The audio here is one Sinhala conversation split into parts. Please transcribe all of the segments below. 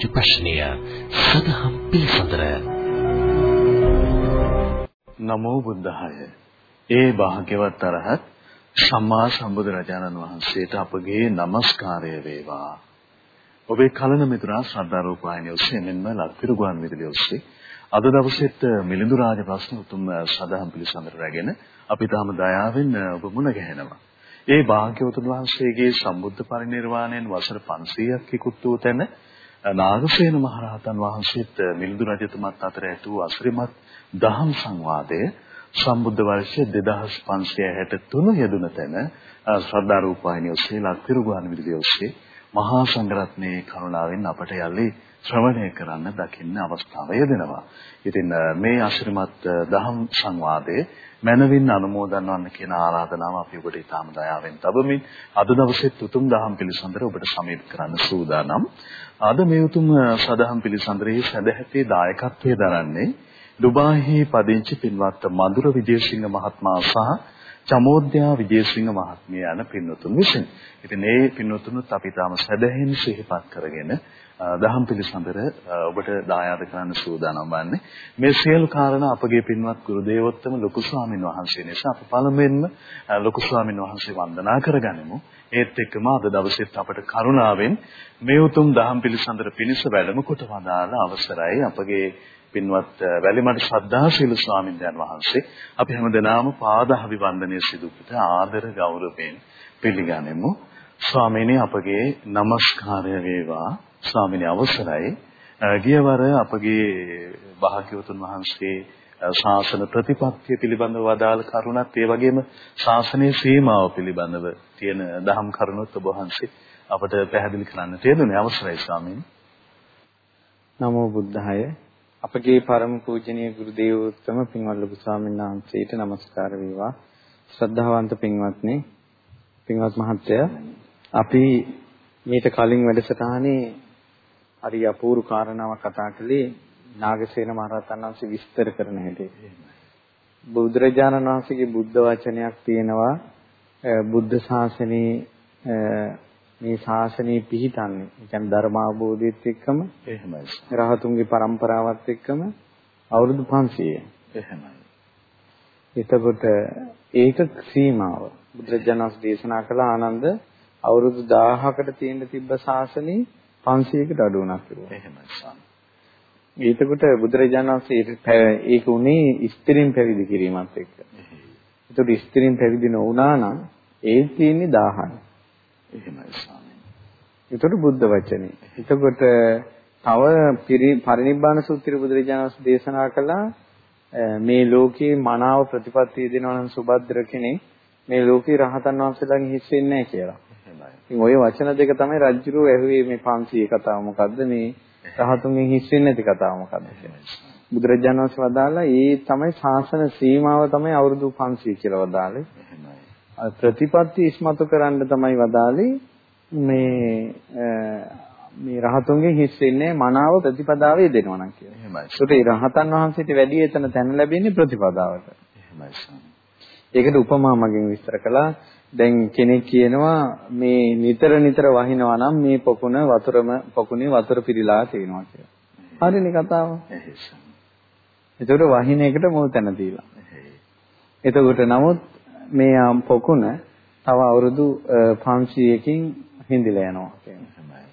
රාජ ප්‍රශ්නය සදහම් පිළිසඳර. නමෝ බුද්ධාය. ඒ භාග්‍යවත් අරහත් සම්මා සම්බුදු රජාණන් වහන්සේට අපගේ নমස්කාරය වේවා. ඔබේ කලන මිතුරා ශ්‍රද්ධා රූපాయని ඔස්සේ මෙන්ම ලක්තිරු ගුවන් විදුලිය ඔස්සේ අද දවසේත් මිලිඳු රාජ ප්‍රශ්න උතුම් සදහම් පිළිසඳර රැගෙන අපි තාම දයාවෙන් ඔබ මුණ ගැහෙනවා. ඒ භාග්‍යවතුන් වහන්සේගේ සම්බුද්ධ පරිනිර්වාණයෙන් වසර 500ක් ඉක්ුත් වූ තැන නාගසේන මහරහතන් වහන්සේත් මිලිඳු රජතුමත් අතර ඇති වූ අසිරිමත් දහම් සංවාදය සම්බුද්ධ වර්ෂ 2563 යෙදුන තැන ශ්‍රද්ධා රූපాయని ඔස්සේ ලක්තිරු ගුවන් විදුලිය ඔස්සේ මහා සංඝරත්නයේ කරුණාවෙන් අපට යලි ශ්‍රවණය කරන්න දකින්න අවස්ථාව ලැබෙනවා. ඉතින් මේ ආශිර්මත් දහම් සංවාදයේ මනවින් අනුමෝදන් වන්න කියන ආරාධනාව අපි ඔබට ඉතාම දයාවෙන් තබමින් අද දවසේ උතුම් දහම් පිළිසඳර ඔබට සමීප කරන්න සූදානම්. අද මේ උතුම් සදහම් පිළිසඳරේ සැදැහැති දායකත්වයේ දරන්නේ දුබායිහි පදිංචි පින්වත් මధుර විජේසිංහ මහත්මයා සහ චමෝද්‍යා විජේසිංහ මහත්මිය යන පින්වතුන් විසින්. ඉතින් මේ පින්වතුනුත් අපි තාම සැදැහෙන් සිහිපත් කරගෙන දහම් පිළිසඳර ඔබට දායාද කරන්න සූදානම් වන්නේ. මේ සියලු කාරණා අපගේ පින්වත් ගුරු දේවෝත්තම ලොකු ස්වාමින් වහන්සේ නිසා අප පළමුවෙන්ම ලොකු ස්වාමින් වහන්සේ වන්දනා කරගනිමු. ඒත් එක්කම අද දවසේත් අපට කරුණාවෙන් මේ උතුම් දහම් පිළිසඳර පිණිස වැඩම කොට වදාළ අවසරයි අපගේ පින්වත් වැලිමඩ ශ්‍රද්ධාශීල ස්වාමීන් වහන්සේ අපි හැමදෙනාම පාද අභිවන්දනය සිදු කොට ආදර ගෞරවයෙන් පිළිගනිමු. ස්වාමීනි අපගේ নমස්කාරය වේවා. ස්වාමීනි අවසරයි. ගියවර අපගේ භාග්‍යවතුන් වහන්සේ ශාසන ප්‍රතිපත්තිය පිළිබඳව වදාළ කරුණත් ඒ වගේම ශාසනයේ සීමාව පිළිබඳව තියෙන දහම් කරුණුත් ඔබ වහන්සේ අපට පැහැදිලි කරන්න තියෙනුනේ අවසරයි ස්වාමීනි. නමෝ බුද්ධාය අපගේ පරම පූජනීය ගුරු දේවෝත්තම පින්වත් ලොකු ස්වාමීන් වහන්සේට নমස්කාර වේවා. ශ්‍රද්ධාවන්ත පින්වත්නි, පින්වත් මහත්තයා, අපි මීට කලින් වැඩසටහනේ හරි අපූර්ව කාරණාවක් කතා කළේ නාගසේන මහරහතන් වහන්සේ විස්තර කරන හැටි. බුදුරජාණන් වහන්සේගේ බුද්ධ වචනයක් තියෙනවා බුද්ධ ශාසනයේ මේ ශාසනය පිහිටන්නේ. ඒ කියන්නේ ධර්ම අවබෝධයත් එක්කම එහෙමයි. රහතුන්ගේ પરම්පරාවත් එක්කම අවුරුදු 500. එහෙමයි. එතකොට ඒක සීමාව. බුදුරජාණන් දේශනා කළ ආනන්ද අවුරුදු 1000කට තියෙන තිබ්බ ශාසනය 500කට අඩු වුණා කියලා. එහෙමයි ස්වාමී. ඊටකොට බුදුරජාණන් වහන්සේ ඒක උනේ ස්ත්‍රීන් පැවිදි කිරීමත් එක්ක. ඒතකොට ස්ත්‍රීන් පැවිදි නොවුනා නම් ඒ තියෙන්නේ 1000යි. එහෙමයි ස්වාමීනි. ඒතකොට බුද්ධ වචනේ. එතකොට තව පරිනිබ්බාන සූත්‍රය බුදුරජාණන් වහන්සේ දේශනා කළා මේ ලෝකේ මනාව ප්‍රතිපත්තිය දෙනවා නම් සුබද්දර කෙනෙක් මේ ලෝකේ රහතන් වහන්සේලාගෙන් හිස් වෙන්නේ නැහැ කියලා. ඉතින් ওই වචන දෙක තමයි රජ්ජුරුව ඇහුවේ මේ 500 කතාව මොකද්ද මේ රහතුන්ගෙන් හිස් වෙන්නේ නැති කතාව මොකද්ද කියලා. බුදුරජාණන් වහන්සේ වදාලා ඒ තමයි ශාසන සීමාව තමයි අවුරුදු 500 කියලා වදාළේ. ප්‍රතිපත්ති ඉස්මතු කරන්න තමයි වදාළේ මේ මේ රහතුන්ගෙන් හිස් වෙන්නේ මනාව ප්‍රතිපදාවේ දෙනවා නම් කියලා. එහෙමයි. ඒකට ඒ රහතන් වහන්සේට වැඩි එතන තැන ලැබෙන්නේ ප්‍රතිපදාවට. එහෙමයි. ඒකට උපමා මගෙන් විස්තර කළා. දැන් කෙනෙක් කියනවා මේ නිතර නිතර වහිනවා නම් මේ පොකුණ වතුරම පොකුණේ වතුර පිරීලා තියෙනවා කියලා. හරිනේ කතාව. එතකොට වහින එකට මොල් තැන දීලා. එතකොට නමුත් මේ පොකුණ තව අවුරුදු 500කින් හිඳිලා යනවා කියන්නේ.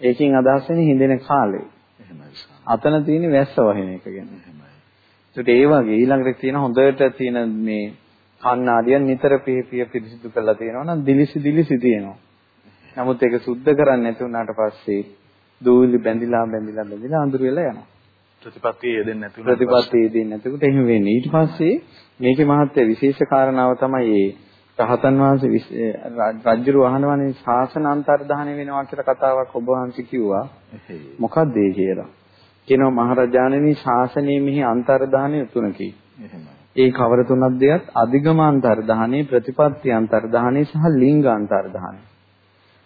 ඒකෙන් අදහස් වෙන්නේ හිඳෙන කාලේ. අතන තියෙන වැස්ස වහින එක ගැන. ඒකට ඒ වගේ ඊළඟට තියෙන හොඳට තියෙන මේ කන්නාඩිය නිතර පිහිපිය පිරිසිදු කරලා තියෙනවා නම් දිලිසි දිලිසි තියෙනවා. නමුත් ඒක සුද්ධ කරන්නේ නැති වුණාට පස්සේ දූවිලි බැඳිලා බැඳිලා බැඳිලා අඳුර වෙලා යනවා. ප්‍රතිපත්තිය යෙදෙන්නේ නැති වුණා. ප්‍රතිපත්තිය යෙදෙන්නේ නැතිකොට එහෙම වෙන්නේ. ඊට පස්සේ මේකේ මහත්ය විශේෂ කාරණාව තමයි මේ රහතන් වහන්සේ රජුරු අහනවනේ ශාසන අන්තර්ධානය වෙනවා කියලා කතාවක් ඔබ වහන්සේ කිව්වා. මොකක්ද ඒ කියලා? කියනවා මහරජාණෙනි ශාසනයේ මෙහි අන්තර්ධානය තුනකි. ඒ කවර තුනක් දෙයක් අධිගම අන්තර්ධානයේ ප්‍රතිපත්ති අන්තර්ධානයේ සහ ලිංග අන්තර්ධානය.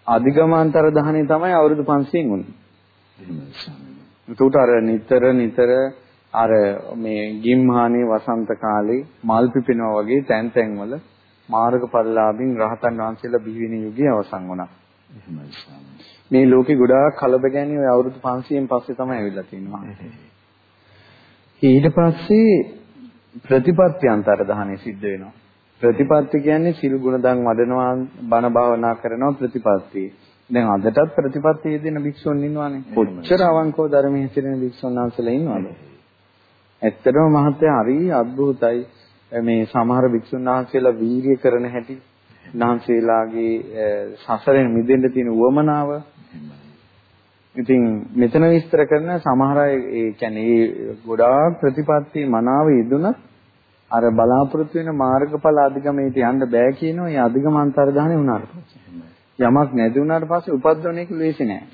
අධිගම අන්තර්ධානය තමයි අවුරුදු 500න් උනේ. ඒකට අර නිතර නිතර අර මේ ගිම්හානේ වසන්ත කාලේ මල් පිපෙනවා වගේ තැන් තැන් වල මාර්ගඵලලාභින් රහතන් වහන්සේලා බිහි වෙන යුගය අවසන් වුණා. මේ ලෝකේ ගොඩාක් කලබගැනී ඔය අවුරුදු 500න් පස්සේ තමයි ඇවිල්ලා තියෙනවා. ඊට පස්සේ ප්‍රතිපත්ති අන්තර්ධානය සිද්ධ වෙනවා. ප්‍රතිපත්ති කියන්නේ සිල් ගුණ දන් වඩනවා බණ භාවනා කරනවා ප්‍රතිපත්ති. දැන් අදටත් ප්‍රතිපත්ති යෙදෙන භික්ෂුන් ඉන්නවානේ. කොච්චර අවංකව ධර්මයේ හැසිරෙන භික්ෂුන් වහන්සේලා ඉන්නවද? ඇත්තටම මහත්තයා හරි අద్భుතයි. මේ සමහර භික්ෂුන් වහන්සේලා වීර්ය කරන හැටි නාන්සේලාගේ සසරෙන් මිදෙන්න තියෙන උවමනාව ඉතින් මෙතන විස්තර කරන සමහර අය ඒ කියන්නේ ගොඩාක් ප්‍රතිපත්ති මනාව යෙදුනත් අර බලාපොරොත්තු වෙන මාර්ගඵල අධිගමයට යන්න බෑ කියනවා. ඒ අධිගම අන්තර්ධානය වුණාට පස්සේ. යමක් නැති වුණාට පස්සේ උපද්දවන එක ලේසි නෑ.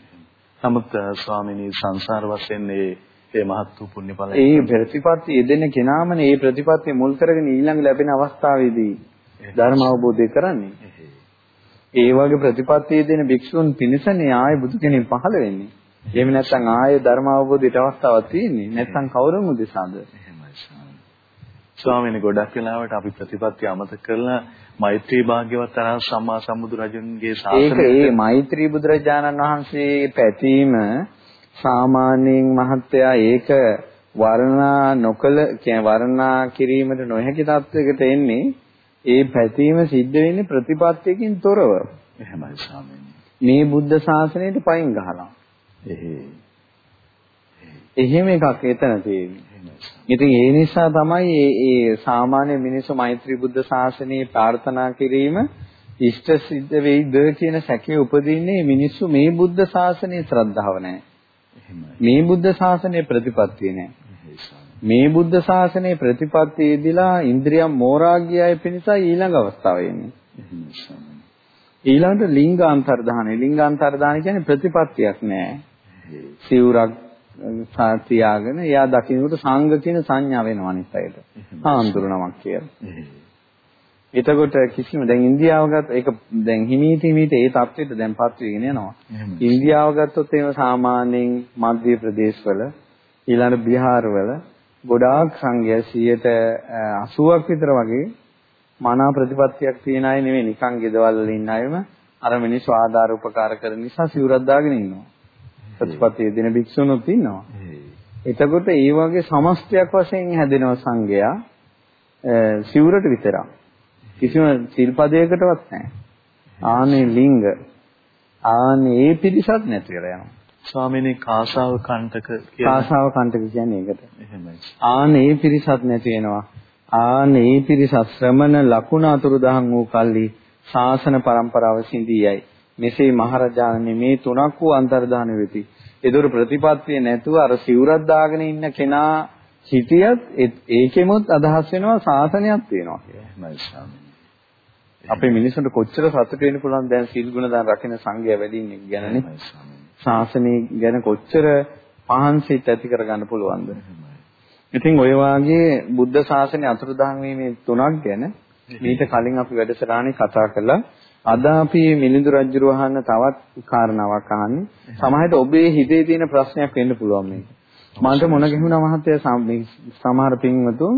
නමුත් ස්වාමිනී සංසාර වශයෙන් මේ ඒ මහත් වූ පුණ්‍යඵල ඒ ප්‍රතිපත්ති යෙදෙන කෙනාමනේ මේ ප්‍රතිපත්තිය මුල් කරගෙන ඊළඟ ලැබෙන අවස්ථාවේදී ධර්ම අවබෝධය කරන්නේ. ඒ වගේ ප්‍රතිපත්ති යෙදෙන භික්ෂුන් පිණිසනේ ආයේ බුදු කෙනෙක් පහළ වෙන්නේ. එහෙම නැත්නම් ආයේ ධර්ම අවබෝධයට අවස්ථාවක් තියෙන්නේ. නැත්නම් කවුරුන් උදෙසාද? ස්වාමීනි ගොඩක් වෙලාවට අපි ප්‍රතිපත්ති අමතක කරලා මෛත්‍රී භාග්‍යවත් තරහ සම්මා සම්බුදු රජුන්ගේ ශාසනය ඒක ඒ මෛත්‍රී බුදුරජාණන් වහන්සේ පැතීම සාමාන්‍යයෙන් මහත්තයා ඒක වර්ණනා නොකල කියන වර්ණනා කිරීමට නොහැකි තත්වයකට එන්නේ ඒ පැතීම සිද්ධ වෙන්නේ ප්‍රතිපත්තියකින් තොරව. එහෙමයි ස්වාමීනි. මේ බුද්ධ ශාසනයට පයින් ගහලා. එහේ. එහෙම එකක් එතන තියෙන්නේ. ඉතින් ඒ නිසා තමයි මේ මේ සාමාන්‍ය මිනිස්සු මෛත්‍රී බුද්ධ ශාසනයේ ප්‍රාර්ථනා කිරීම ඉෂ්ට සිද්ධ වෙයිද කියන සැකේ උපදින්නේ මිනිස්සු මේ බුද්ධ ශාසනයේ ශ්‍රද්ධාව නැහැ. මේ බුද්ධ ශාසනයේ ප්‍රතිපත්තිය නැහැ. මේ බුද්ධ ශාසනයේ ප්‍රතිපත්තියේදීලා ඉන්ද්‍රියම් මෝරාග්‍යය පිණිස ඊළඟ අවස්ථාව එන්නේ. ඊළඟට ලිංගාන්තර්ධානය. ලිංගාන්තර්ධානය කියන්නේ ප්‍රතිපත්තියක් නෑ. සිවුරක් තියාගෙන එයා දකින්නට සංඝ කියන සංඥා වෙනවා අනිත් අයට. ආන්දරණමක් කියලා. එතකොට කිසිම දැන් ඉන්දියාව ගත්ත ඒක දැන් හිමීට හිමීට ඒ තත්ත්වෙට දැන්පත් වෙගෙන යනවා. ඉන්දියාව ගත්තොත් එහෙම සාමාන්‍යයෙන් මධ්‍ය ප්‍රදේශවල ඊළඟ බිහාරවල ගොඩාක් සංඝයා 80ක් විතර වගේ මනා ප්‍රතිපත්තියක් තියෙන අය නෙවෙයි නිකන් ගෙදවල් වල ඉන්න අයම අර මිනිස්සු ආධාර උපකාර කරන නිසා සිවුරක් දාගෙන ඉන්නවා. ප්‍රතිපත්තිය දෙන භික්ෂුණුත් ඉන්නවා. එතකොට ඒ වගේ සමස්තයක් වශයෙන් හැදෙනවා සංඝයා සිවුරට විතරක්. කිසිම සිල්පදයකටවත් නැහැ. ආනේ ලිංග ආනේ ඒ පිරිසක් නැති වෙලා යනවා. ස්වාමීනි කාසාව කණ්ඩක කාසාව කණ්ඩක කියන්නේ ඒකට. එහෙමයි. ආනේ පිරිසක් නැති වෙනවා. ආනේ පිරිසක් ශ්‍රමණ ලකුණ අතුරුදහන් වූ කල්ලි ශාසන પરම්පරාව සිඳියයි. මෙසේ මහරජාණනි මේ තුනක් වූ අන්තර්ධාන වෙති. ඒතර ප්‍රතිපත්තිය නැතුව අර සිවුරක් දාගෙන ඉන්න කෙනා හිටියත් ඒකෙමුත් අදහස් වෙනවා ශාසනයක් තියෙනවා කියලා. එහෙමයි ස්වාමීනි. අපේ මිනිස්සුන්ට කොච්චර සතුට වෙන්න පුළුවන් දැන් සීල් ගුණ දාන රකින්න සංඝයා වැඩි ඉන්නේ ගැනනේ. ශාසනය ගැන කොච්චර පහන්සිත ඇති කරගන්න පුළුවන්ද? ඉතින් ඔය වාගේ බුද්ධ ශාසනය අතුරුදහන් වීමේ තුනක් ගැන මීට කලින් අපි වැඩසටහනේ කතා කළා. අද අපි මිලිඳු රජුව අහන්න තවත් කාරණාවක් අහන්නේ. සමහරවිට ඔබේ හිතේ තියෙන ප්‍රශ්නයක් වෙන්න පුළුවන් මේක. මන්ට මොන ගැහුණා මහත්තයා සමහර පින්වතුන්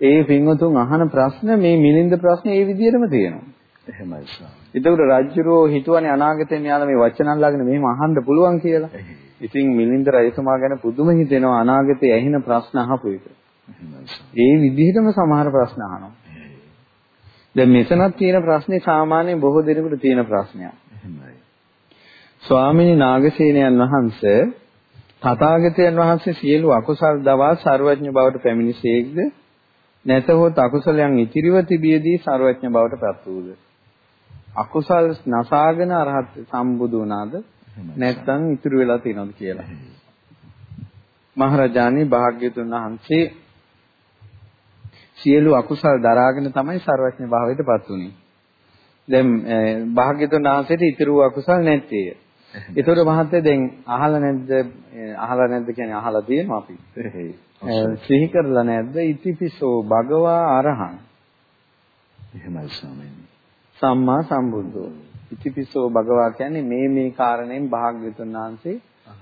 ඒ පින්වතුන් අහන ප්‍රශ්න මේ මිලින්ද ප්‍රශ්න ඒ විදිහටම තියෙනවා. එහෙමයි ස්වාමී. ඒතකොට රජුරෝ හිතුවනේ අනාගතේ මෙයාලා මේ වචන අල්ලාගෙන මෙහෙම අහන්න පුළුවන් කියලා. ඉතින් මිලින්ද රජතුමා ගැන පුදුම හිතෙනවා අනාගතේ ඇහෙන ප්‍රශ්න අහපු එක. ඒ විදිහටම සමහර ප්‍රශ්න අහනවා. දැන් මෙතනත් තියෙන ප්‍රශ්නේ සාමාන්‍ය බොහෝ දෙනෙකුට තියෙන ප්‍රශ්නයක්. එහෙමයි. ස්වාමිනී නාගසේනයන් වහන්සේ තථාගතයන් වහන්සේ සියලු අකුසල් දවා ਸਰවඥ බවට පැමිණිසේක්ද නැතහොත් අකුසලයන් ඉතිරිව තිබියදී ਸਰවඥ බවට පත් වූද? අකුසල් නසාගෙන අරහත් සම්බුදු වුණාද? නැත්නම් ඉතුරු වෙලා තියෙනවද කියලා? මහරජාණන් භාග්‍යතුන් වහන්සේ සියලු අකුසල් දරාගෙන තමයි ਸਰවඥ භාවයට පත් වුනේ දැන් භාග්‍යතුන් වහන්සේට ඉතුරු අකුසල් නැත්තේ ඒතර මහත්තයා දැන් අහලා නැද්ද? අහලා නැද්ද කියන්නේ අහලා තියෙනවා අපි. සිහි කරලා නැද්ද? ඉතිපිසෝ භගවා අරහං. එහෙමයි ස්වාමීනි සම්මා සම්බුද්ධෝ ඉතිපිසෝ භගවා කියන්නේ මේ මේ කාරණයෙන් භාග්‍යවතුන් වහන්සේ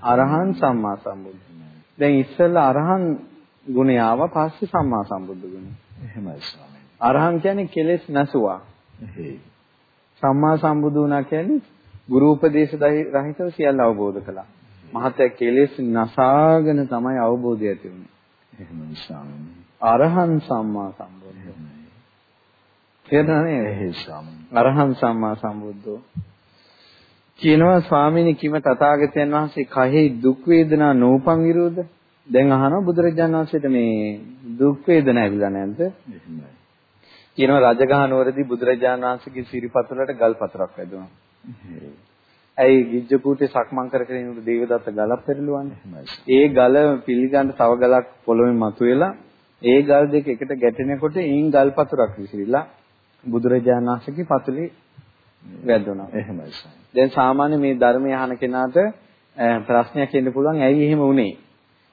අරහං සම්මා සම්බුද්ධ දැන් ඉස්සෙල්ලා අරහං ගුණය ආවා පස්සේ සම්මා සම්බුද්ධ ගුණය එහෙමයි ස්වාමීනි අරහං කියන්නේ කෙලෙස් නැසුවා සම්මා සම්බුදු වුණා කියන්නේ ගුරු උපදේශ රහිතව සියල්ල අවබෝධ කළා. මහත්ය කෙලෙස් නසාගෙන තමයි අවබෝධය ඇති වුනේ. එහෙමයි ස්වාමීනි. අරහන් සම්මා සම්බුද්ධ. තේරුණානේ? එහෙයි ස්වාමීනි. අරහන් සම්මා සම්බුද්ධෝ. කියනවා ස්වාමීනි කිම තථාගතයන් වහන්සේ කයෙහි දුක් වේදනා නෝපං විරෝධ දැන් අහනවා බුදුරජාණන් වහන්සේට මේ දුක් වේදනා ඇවිල්ලා නැද්ද? එහෙමයි. කියනවා රජගහ නුවරදී බුදුරජාණන් වහන්සේගේ සිරිපතුලට ගල් පතරක් වැදුණා. ඇයි ගිජ්ජකූටේ සක්මන් කර කර ඉන්නකොට දේවදත්ත ගලක් පෙරළුවන්නේ. ඒ ගල පිළිගන්න තව ගලක් පොළොවේ මතුවෙලා ඒ ගල් දෙක එකට ගැටෙනකොට ඊන් ගල් පතුරක් විසිරිලා බුදුරජාණන් වහන්සේගේ පතුලේ වැදුණා. එහෙමයි. දැන් සාමාන්‍ය මේ ධර්මය අහන කෙනාට ප්‍රශ්නයක් එන්න පුළුවන් ඇයි එහෙම වුනේ?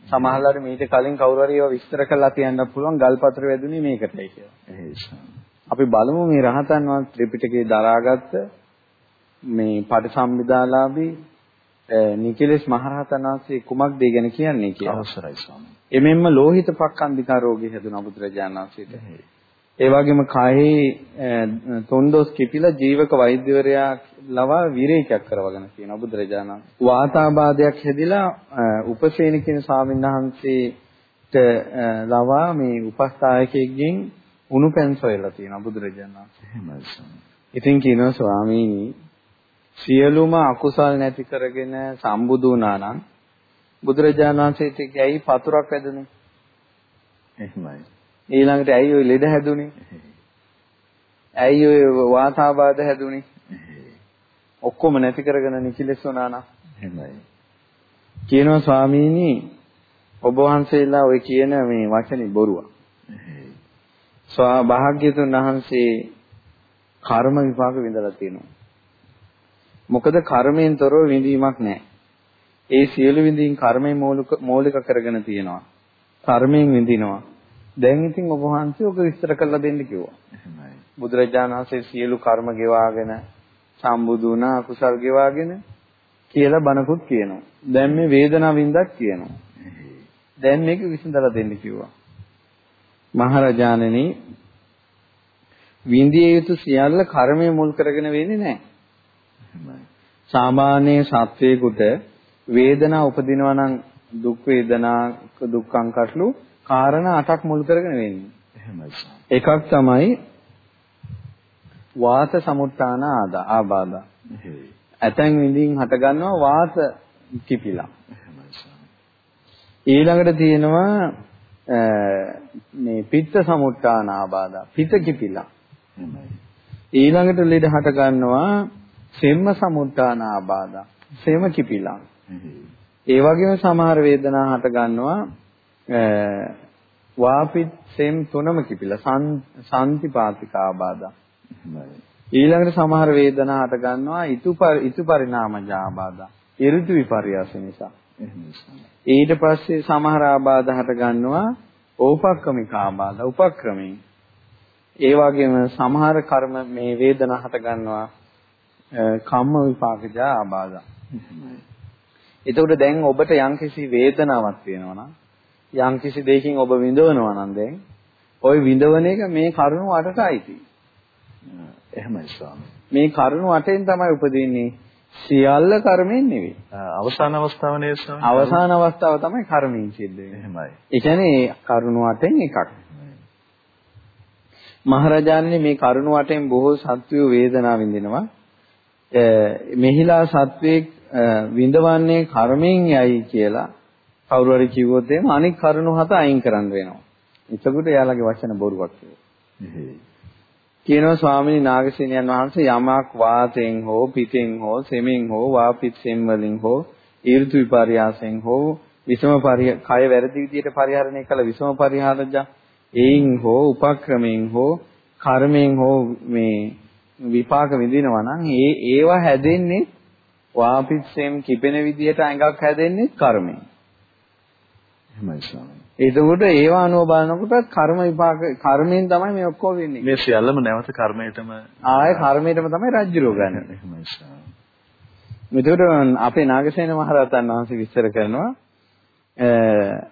සමහරවිට මීට කලින් කවුරු හරි ඒවා විස්තර කරලා තියන්න පුළුවන් ගල්පතර වැදුනේ මේකටයි කියලා. අපි බලමු මේ රහතන් වහන්සේ ත්‍රිපිටකේ දරාගත්ත මේ පටිසම්භිදාලාභී නිකලෙස් මහරහතන් වහන්සේ කුමක්ද ගැන කියන්නේ කියලා. අවසරයි ස්වාමී. එමෙන්ම ලෝහිත පක්ඛන්දිකා රෝගී හැදුණා බුදුරජාණන් වහන්සේට. ඒ වගේම කායේ තොන්දොස් කිපිලා ජීවක වෛද්‍යවරයා ලවා විරේකයක් කරවගෙන තියෙනවා බුදුරජාණන්. වාතාබාධයක් හැදිලා උපසේන කියන ස්වාමීන් වහන්සේට ලවා මේ උපස්ථායකයෙක්ගෙන් උණු පැන් සොයලා තියෙනවා බුදුරජාණන් වහන්සේ. ඉතින් කියනවා ස්වාමීනි සියලුම අකුසල් නැති කරගෙන සම්බුදු වුණා නම් බුදුරජාණන් වහන්සේට ඇයි පතුරක් වැදුනේ? එහෙමයි. ඊළඟට ඇයි ওই ලෙඩ හැදුනේ? ඇයි ඔය වාතාබාධ හැදුනේ? ඔක්කොම නැති කරගෙන නිකිලස් වුණා නම් එහෙමයි. කියනවා ස්වාමීනි ඔබ වහන්සේලා ඔය කියන මේ වචනේ බොරුවක්. ස්වා භාග්‍යතුන් වහන්සේ කර්ම විපාක විඳලා තියෙනවා. මොකද කර්මයෙන් තොරව විඳීමක් නැහැ. ඒ සියලු විඳීම් කර්මයෙන් මූලික කරගෙන තියෙනවා. කර්මයෙන් විඳිනවා. දැන් ඉතින් ඔබ වහන්සේ ඔක විස්තර කරලා දෙන්න කිව්වා. එහෙමයි. බුදුරජාණන් වහන්සේ සියලු කර්ම ගෙවාගෙන සම්බුදු වුණා අකුසල් ගෙවාගෙන කියලා බණකුත් කියනවා. දැන් මේ වේදනාව වින්දක් කියනවා. දැන් මේක විසඳලා දෙන්න කිව්වා. මහරජාණනි විඳිය යුතු සියල්ල කර්මය මුල් කරගෙන වෙන්නේ නැහැ. සාමාන්‍ය සත්වයකට වේදනාව උපදිනවා නම් දුක් වේදනා දුක්ඛං කටළු කාරණා අටක් මුල් කරගෙන වෙන්නේ. එහෙමයි. එකක් තමයි වාත සමුත්තාන ආදා ආබාධා. ඇතැන් විඳින් හට ගන්නවා වාත කිපිලා. ඊළඟට තියෙනවා මේ පිත්ත සමුත්තාන ආබාධා. පිත කිපිලා. ඊළඟට ලෙඩ හට ගන්නවා සෙම්ම සමුත්තාන ආබාධා. සෙම කිපිලා. ඒ වගේම සමහර වේදනා හට ගන්නවා වාපිත් සෙම් තුනම කිපිලා සාන්තිපාතික ආබාධා. ඊළඟට සමහර වේදනා හට ගන්නවා ඊතු ඊතු පරිණාමජ ආබාධා. ඍතු විපර්යාස නිසා. ඊට පස්සේ සමහර ආබාධ හට ගන්නවා ඕපක්‍රමික ආබාධ උපක්‍රමයෙන්. ඒ වගේම සමහර කර්ම මේ වේදනා හට ගන්නවා කම්ම විපාකජ ආබාධ. එතකොට දැන් ඔබට යම්කිසි වේදනාවක් තියෙනවා නම් යම් කිසි දෙයකින් ඔබ විඳවනවා නම් දැන් ওই විඳවන එක මේ කරුණු අටට අයිති. එහෙමයි ස්වාමී. මේ කරුණු අටෙන් තමයි උපදින්නේ. සියල්ල කර්මෙන් නෙවෙයි. අවසාන අවස්ථාව නේද ස්වාමී? අවසාන අවස්ථාව තමයි කර්මයෙන් සිද්ධ වෙන්නේ. එහෙමයි. ඒ කියන්නේ කරුණු අටෙන් එකක්. මහරජාණනි මේ කරුණු අටෙන් බොහෝ සත්වයෝ වේදනාව විඳිනවා. මෙහිලා සත්වයේ විඳවන්නේ කර්මයෙන් යයි කියලා කවුරු හරි කිව්වොත් එහෙම අනික් කරුණු හත අයින් කරන්න වෙනවා. එතකොට එයාලගේ වචන බොරුවක් කියනවා ස්වාමීනි නාගසේනයන් වහන්සේ යමක් වාතයෙන් හෝ පිටෙන් හෝ සෙමෙන් හෝ වාපිත් සෙම් වලින් හෝ ඍතු විපර්යාසයෙන් හෝ විසම පරිහ කය වැරදි විදියට පරිහරණය කළ විසම පරිහාරජ එයින් හෝ උපක්‍රමයෙන් හෝ කර්මයෙන් හෝ මේ විපාක විඳිනවා නම් ඒ ඒවා හැදෙන්නේ වාපිත් සෙම් කිපෙන විදියට ඇඟක් හැදෙන්නේ කර්මයෙන් එහෙමයි ස්වාමී. එතකොට ඒව අනුව බලනකොට කර්ම විපාක කර්මයෙන් තමයි මේ ඔක්කොම වෙන්නේ. මේ සියල්ලම නැවත කර්මයටම ආය කර්මයටම තමයි රජ්ජුරෝ ගන්න. එහෙමයි ස්වාමී. මෙතකොට අපේ නාගසේන මහරහතන් වහන්සේ විස්තර කරනවා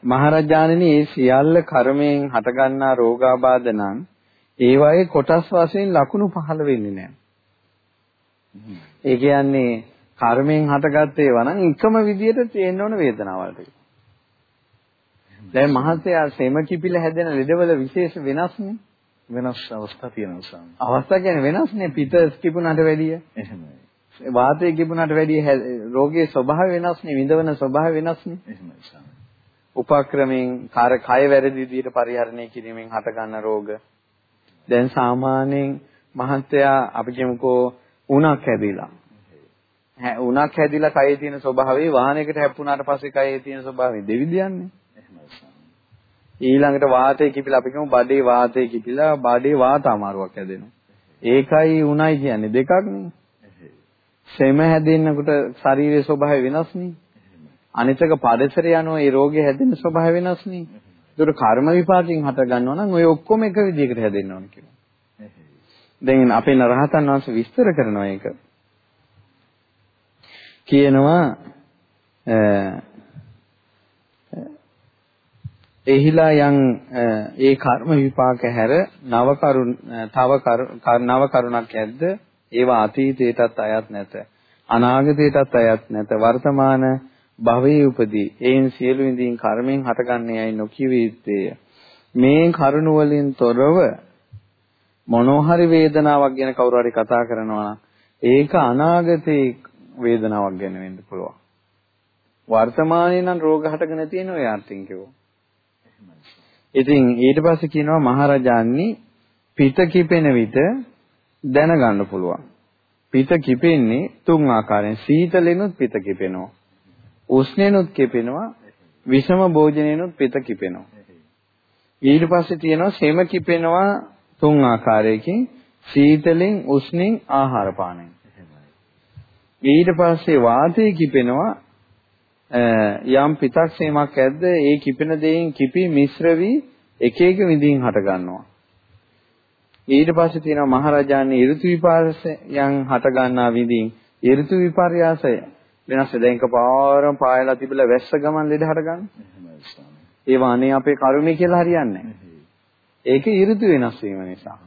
මහරජාණෙනි මේ සියල්ල කර්මයෙන් හටගන්නා රෝගාබාධ නම් ඒවායේ කොටස් වශයෙන් ලකුණු පහළ වෙන්නේ නැහැ. ඒ කියන්නේ කර්මයෙන් හටගත්ත ඒවා නම් එකම විදියට තියෙන්න ඕන වේදනාවල් ටික. දැන් මහත්යා සෙම කිපිල හැදෙන ලෙඩවල විශේෂ වෙනස්නේ. වෙනස් අවස්ථා තියෙනවා සාම. අවස්ථා කියන්නේ වෙනස්නේ පිට කිපුණාට වැඩිය. එහෙමයි. වාතය කිපුණාට වැඩිය රෝගයේ ස්වභාවය වෙනස්නේ, විඳවන ස්වභාවය වෙනස්නේ. එහෙමයි සාම. උපක්‍රමයෙන් කාර කය වැරදි විදිහට පරිහරණය කිරීමෙන් හටගන්න රෝග. දැන් සාමාන්‍යයෙන් මහත්යා අපි කියමුකෝ උණක් හැදිලා. උණක් හැදිලා කයේ තියෙන ස්වභාවය වාහනයකට හැප්පුණාට පස්සේ කයේ තියෙන ස්වභාවය දෙවිදියන්නේ. ඊළඟට වාතය කිපිලා අපි කියමු බඩේ වාතය කිපිලා බඩේ වාත අමාරුවක් හැදෙනවා. ඒකයි උණයි කියන්නේ දෙකක් නේ. සෙම හැදෙන්නකොට ශරීරයේ ස්වභාවය වෙනස් නේ. අනිතක පරිසරය අනුව ඒ රෝගේ හැදෙන්න ස්වභාවය වෙනස් නේ. ඒකට කර්ම විපාකයෙන් හට ගන්නවා නම් ඔය ඔක්කොම එක විදිහකට හැදෙන්න ඕන කියලා. දැන් අපේ නරහතන් වහන්සේ විස්තර කරනවා ඒක. කියනවා එහිලා යම් ඒ කර්ම විපාක හැර නව කරුණ තව නව කරුණක් ඇද්ද? ඒවා අතීතයටත් අයත් නැත. අනාගතයටත් අයත් නැත. වර්තමාන භවයේ උපදී. එයින් සියලු විඳින් කර්මෙන් හටගන්නේ යයි නොකිය යුත්තේය මේ කරුණ වලින් තොරව මොනෝහරි වේදනාවක් ගැන කවුරු හරි කතා කරනවා නම් ඒක අනාගතේ වේදනාවක් ගැන වෙන්න පුළුවන්. වර්තමානයේ නම් රෝග හටගෙන තියෙන ඔය අර්ථින් කිව්වා ඉතින් ඊට පස්සේ කියනවා මහරජාණනි පිට කිපෙන විට දැනගන්න පුළුවන්. පිට කිපෙන්නේ තුන් ආකාරයෙන්. සීතලෙනුත් පිට කිපෙනවා. උෂ්ණෙනුත් කිපෙනවා. විෂම භෝජනෙනුත් පිට කිපෙනවා. ඊට පස්සේ තියෙනවා සෙම කිපෙනවා තුන් ආකාරයකින්. සීතලෙන් උෂ්ණෙන් ආහාර පානයෙන්. ඊට පස්සේ වාතය කිපෙනවා යම් පිටක්සීමක් ඇද්ද ඒ කිපෙන දෙයින් කිපි මිශ්‍ර වී එක එක විදිහින් හට ගන්නවා. ඊට පස්සේ තියෙනවා මහරජාණන් ඍතු විපාසයන් හට ගන්නා විදිහින් ඍතු විපර්යාසය වෙනස් දැන් එකපාරම පායලා තිබිලා වැස්ස ගමන් ලෙඩ හට ගන්න. ඒවා අනේ අපේ කර්මය කියලා හරියන්නේ නැහැ. ඒක ඍතු වෙනස් වීම නිසා.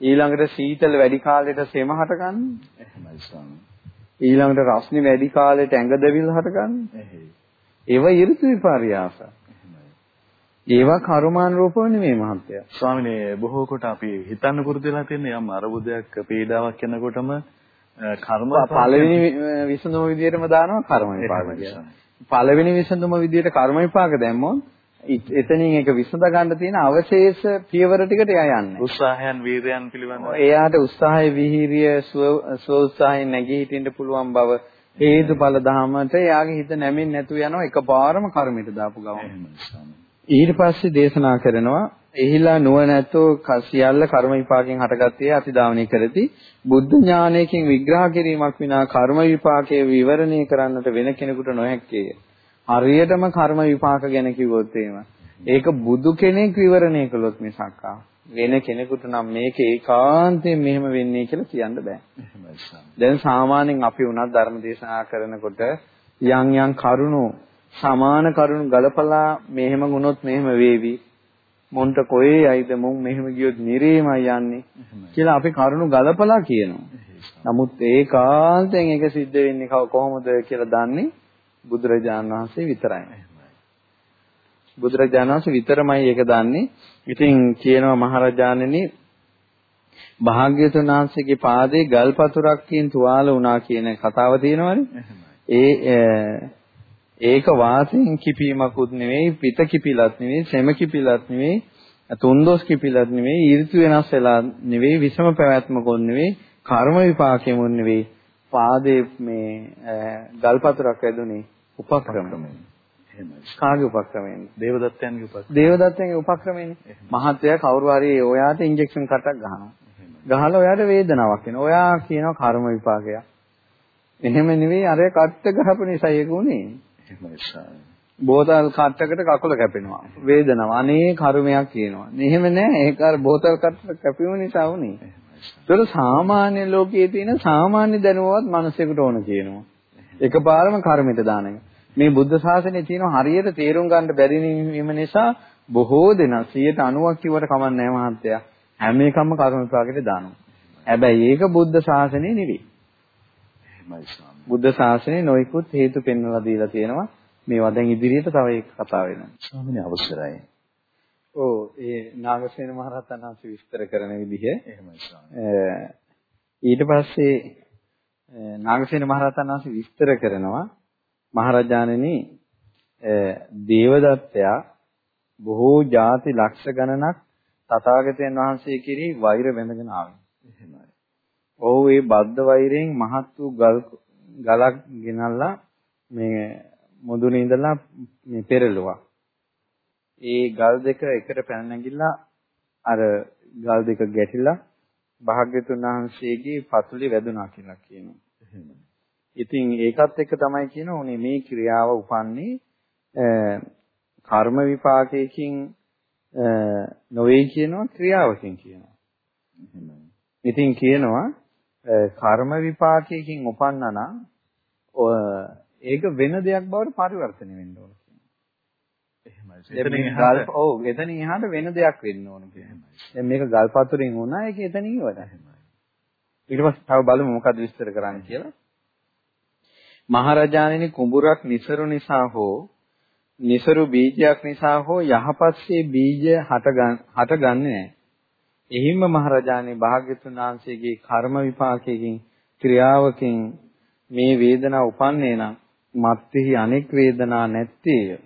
ඊළඟට සීතල වැඩි කාලෙට සෙම හට ගන්න. එහෙමයි ස්වාමී. ඊළඟට රස්නේ වැඩි කාලෙට ඇඟ දෙවිල් හටගන්නේ. ඒවා ඍතු විපර්යාස. ඒවා කර්මානුරූපව නෙමෙයි මහත්තයා. ස්වාමිනේ බොහෝ කොට අපි හිතන්න පුරුදු වෙලා තියෙන යම් අරබුදයක් පීඩාවක් යනකොටම කර්ම පළවෙනි විසඳුම විදිහටම දානවා කර්ම විපාක. පළවෙනි විසඳුම විදිහට කර්ම විපාක දැම්මොත් එතනින් ඒක විසඳ ගන්න තියෙන අවශේෂ පියවර ටිකට එයා යන්නේ. උත්සාහයන් වීරයන් පිළිබඳව. එයාට උත්සාහය විහිරිය ස්ව උත්සාහයෙන් නැගී හිටින්න පුළුවන් බව හේතුඵල ධහමට එයාගේ හිත නැමෙන්නේ නැතුව යනවා එකපාරම කර්මයට දාපු ගමන්. ඊට පස්සේ දේශනා කරනවා එහිලා නුවණැත්තෝ සියල්ල කර්ම විපාකයෙන් හටගත්තේ අතිදාවණය කරති බුද්ධ ඥානයකින් විග්‍රහ කිරීමක් විනා කර්ම විපාකයේ විවරණය කරන්නට වෙන කෙනෙකුට නොහැක්කේය. හරියටම කර්ම විපාක ගැන කිව්වොත් එහෙම ඒක බුදු කෙනෙක් විවරණය කළොත් මිසක් වෙන කෙනෙකුට නම් මේක ඒකාන්තයෙන් මෙහෙම වෙන්නේ කියලා කියන්න බෑ. දැන් සාමාන්‍යයෙන් අපි උනත් ධර්ම දේශනා කරනකොට යම් යම් කරුණු සමාන කරුණු ගලපලා මෙහෙම වුණොත් මෙහෙම වේවි. මොන්ට කොහේ යයිද මුන් මෙහෙම ගියොත් නිරේමයි යන්නේ කියලා අපි කරුණු ගලපලා කියනවා. නමුත් ඒකාන්තයෙන් ඒක සිද්ධ වෙන්නේ කොහොමද කියලා දන්නේ බුදුරජාණන් වහන්සේ විතරයි. බුදුරජාණන් වහන්සේ විතරමයි ඒක දන්නේ. ඉතින් කියනවා මහරජාණෙනි භාග්‍යතුන් වහන්සේගේ පාදේ ගල් පතුරක්කින් තුවාල වුණා කියන කතාව තියෙනවනේ. ඒ ඒක වාසයෙන් කිපීමකුත් නෙවෙයි, පිට කිපිලත් නෙවෙයි, සෙම කිපිලත් නෙවෙයි, තුන්දොස් කිපිලත් නෙවෙයි, ඍතු වෙනස් වෙලා නෙවෙයි, විෂම පැවැත්මකුත් නෙවෙයි, කර්ම විපාකෙමුත් නෙවෙයි. පාදේ මේ ගල්පතුරක් වැදුනේ උපක්‍රමයෙන්. එහෙමයි. කාගේ උපක්‍රමයෙන්? දේවදත්තයන්ගේ උපක්‍රමයෙන්. දේවදත්තයන්ගේ උපක්‍රමයෙන්. මහත්ය කවුරු හරි ඔයාට ඉන්ජෙක්ෂන් කටක් ගහනවා. ගහලා ඔයාට වේදනාවක් එනවා. ඔයා කියනවා කර්ම විපාකයක්. එහෙම නෙවෙයි අර කට්ට ගහපු නිසා ඒක උනේ. එහෙමයි. බෝතල් කට්ටකට කකුල කැපෙනවා. වේදනාව. අනේ කර්මයක් කියනවා. එහෙම නෑ. ඒක අර බෝතල් කට්ටක කැපීම නිසා උනේ. ඒතර සාමාන්‍ය ලෝකයේ තියෙන සාමාන්‍ය දැනුමවත් මිනිසෙකුට ඕන කියනවා. එකපාරම කර්මයට දාන එක. මේ බුද්ධ ශාසනයේ තියෙන හරියට තේරුම් ගන්න බැරි වීම නිසා බොහෝ දෙනා 90ක් කිව්වට කමක් නැහැ මහත්තයා. හැම එකම කර්ම විපාකෙට දානවා. හැබැයි ඒක බුද්ධ ශාසනය නෙවෙයි. එහෙමයි ස්වාමී. බුද්ධ ශාසනයේ නොයෙකුත් හේතු පෙන්වලා දීලා තියෙනවා. මේවා දැන් ඉදිරියට තව එක කතා වෙනවා. ස්වාමීනි අවසරයි. ඔව් ඒ නාගසේන මහරහතන් වහන්සේ විස්තර කරන විදිහ එහෙමයි ස්වාමීනි. ඊට පස්සේ නාගසේන මහරහතන් වහන්සේ විස්තර කරනවා මහරජාණෙනි දේවදත්තයා බොහෝ ಜಾති ලක්ෂ ගණනක් තථාගතයන් වහන්සේ කෙරෙහි වෛර බැඳගෙන ආවා. එහෙමයි. ඔව් ඒ බද්ධ වෛරයෙන් මහත් වූ ගල් ගලක් ගෙනල්ලා මේ මුදුනේ ඉඳලා මේ පෙරළුවා. ඒ ගල් දෙක එකට පැන නැගිලා අර ගල් දෙක ගැටිලා භාග්‍යතුන් වහන්සේගේ පතුලේ වැදුනා කියලා කියනවා. ඉතින් ඒකත් එක්ක තමයි කියන උනේ මේ ක්‍රියාව උපන්නේ කර්ම විපාකයකින් නොවේ කියනවා ක්‍රියාවකින් කියනවා. ඉතින් කියනවා කර්ම විපාකයකින් උපන්නා නම් ඒක වෙන දෙයක් බවට පරිවර්තනය වෙන්න ඕන. එතනින් එහාට ඔව් එතනින් එහාට වෙන දෙයක් වෙන්න ඕන කියනවා. දැන් මේක ගල්පතුරින් වුණා ඒක එතනින් ඉවරයි. ඊට පස්සේ තව බලමු මොකද විස්තර කරන්න කියලා. මහරජාණෙනි කුඹුරක් નિසරු නිසා හෝ નિසරු බීජයක් නිසා හෝ යහපත්සේ බීජ හටගන්නේ නැහැ. එහිම මහරජාණන් භාග්‍යතුන් වහන්සේගේ කර්ම විපාකයෙන් ක්‍රියාවකින් මේ වේදනාව උපන්නේ නම් මත්ෙහි අනෙක් වේදනා නැත්තේය.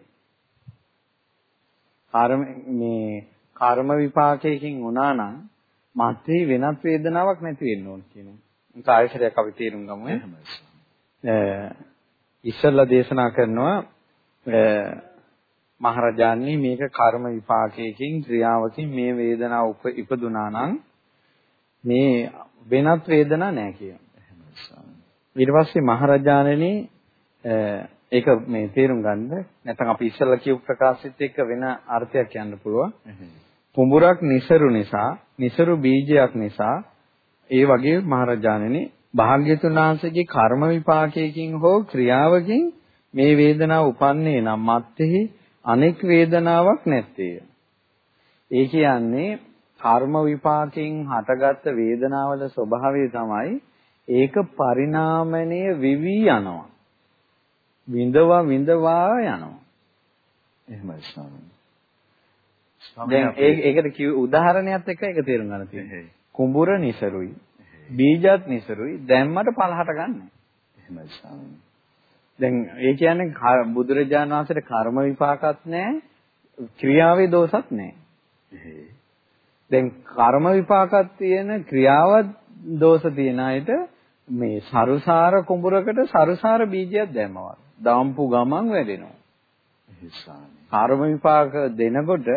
කර්ම මේ කර්ම විපාකයෙන් වුණා නම් මත්ෙහි වෙනත් වේදනාවක් නැති වෙන්න ඕන කියනවා. ඒක ආයශරයක් අපි තේරුම් ගමු. ඉස්සල්ලා දේශනා කරනවා මහරජාණනි මේක කර්ම විපාකයකින් ක්‍රියාවකින් මේ වේදනාව ඉපදුනා නම් මේ වෙනත් වේදනා නැහැ කියනවා. ඊට පස්සේ මහරජාණනි ඒක මේ තේරුම් ගන්න නැත්නම් අපි ඉස්සෙල්ලා කියපු ප්‍රකාශෙත් එක්ක වෙන අර්ථයක් කියන්න පුළුවන්. කුඹුරක් નિසරු නිසා, નિසරු බීජයක් නිසා ඒ වගේ මහරජාණනි භාග්‍යතුන් වහන්සේගේ කර්ම විපාකයකින් හෝ ක්‍රියාවකින් මේ වේදනාව උපන්නේ නම් මත්ෙහි අනෙක් වේදනාවක් නැත්තේය. ඒ කියන්නේ කර්ම විපාකයෙන් හටගත්ත වේදනාවල ස්වභාවය තමයි ඒක පරිණාමණය වෙවි යනවා. විඳවා විඳවා යනවා. එහෙමයි ස්වාමීනි. දැන් ඒකට කිව් උදාහරණයක් එක්ක ඒක තේරුම් ගන්න තියෙනවා. කුඹුර નિසරුයි. බීජත් નિසරුයි. දැම්මට පළහට ගන්න. එහෙමයි ස්වාමීනි. දැන් ඒ කියන්නේ බුදුරජාණන් වහන්සේට කර්ම විපාකත් නැහැ, ක්‍රියාවේ දෝෂත් නැහැ. දැන් කර්ම විපාකත් තියෙන ක්‍රියාවත් දෝෂ තියන අයට මේ සරුසාර කුඹරකට සරුසාර බීජයක් දැම්මවා. දාම්පු ගමන් වැඩෙනවා. කර්ම විපාක දෙනකොට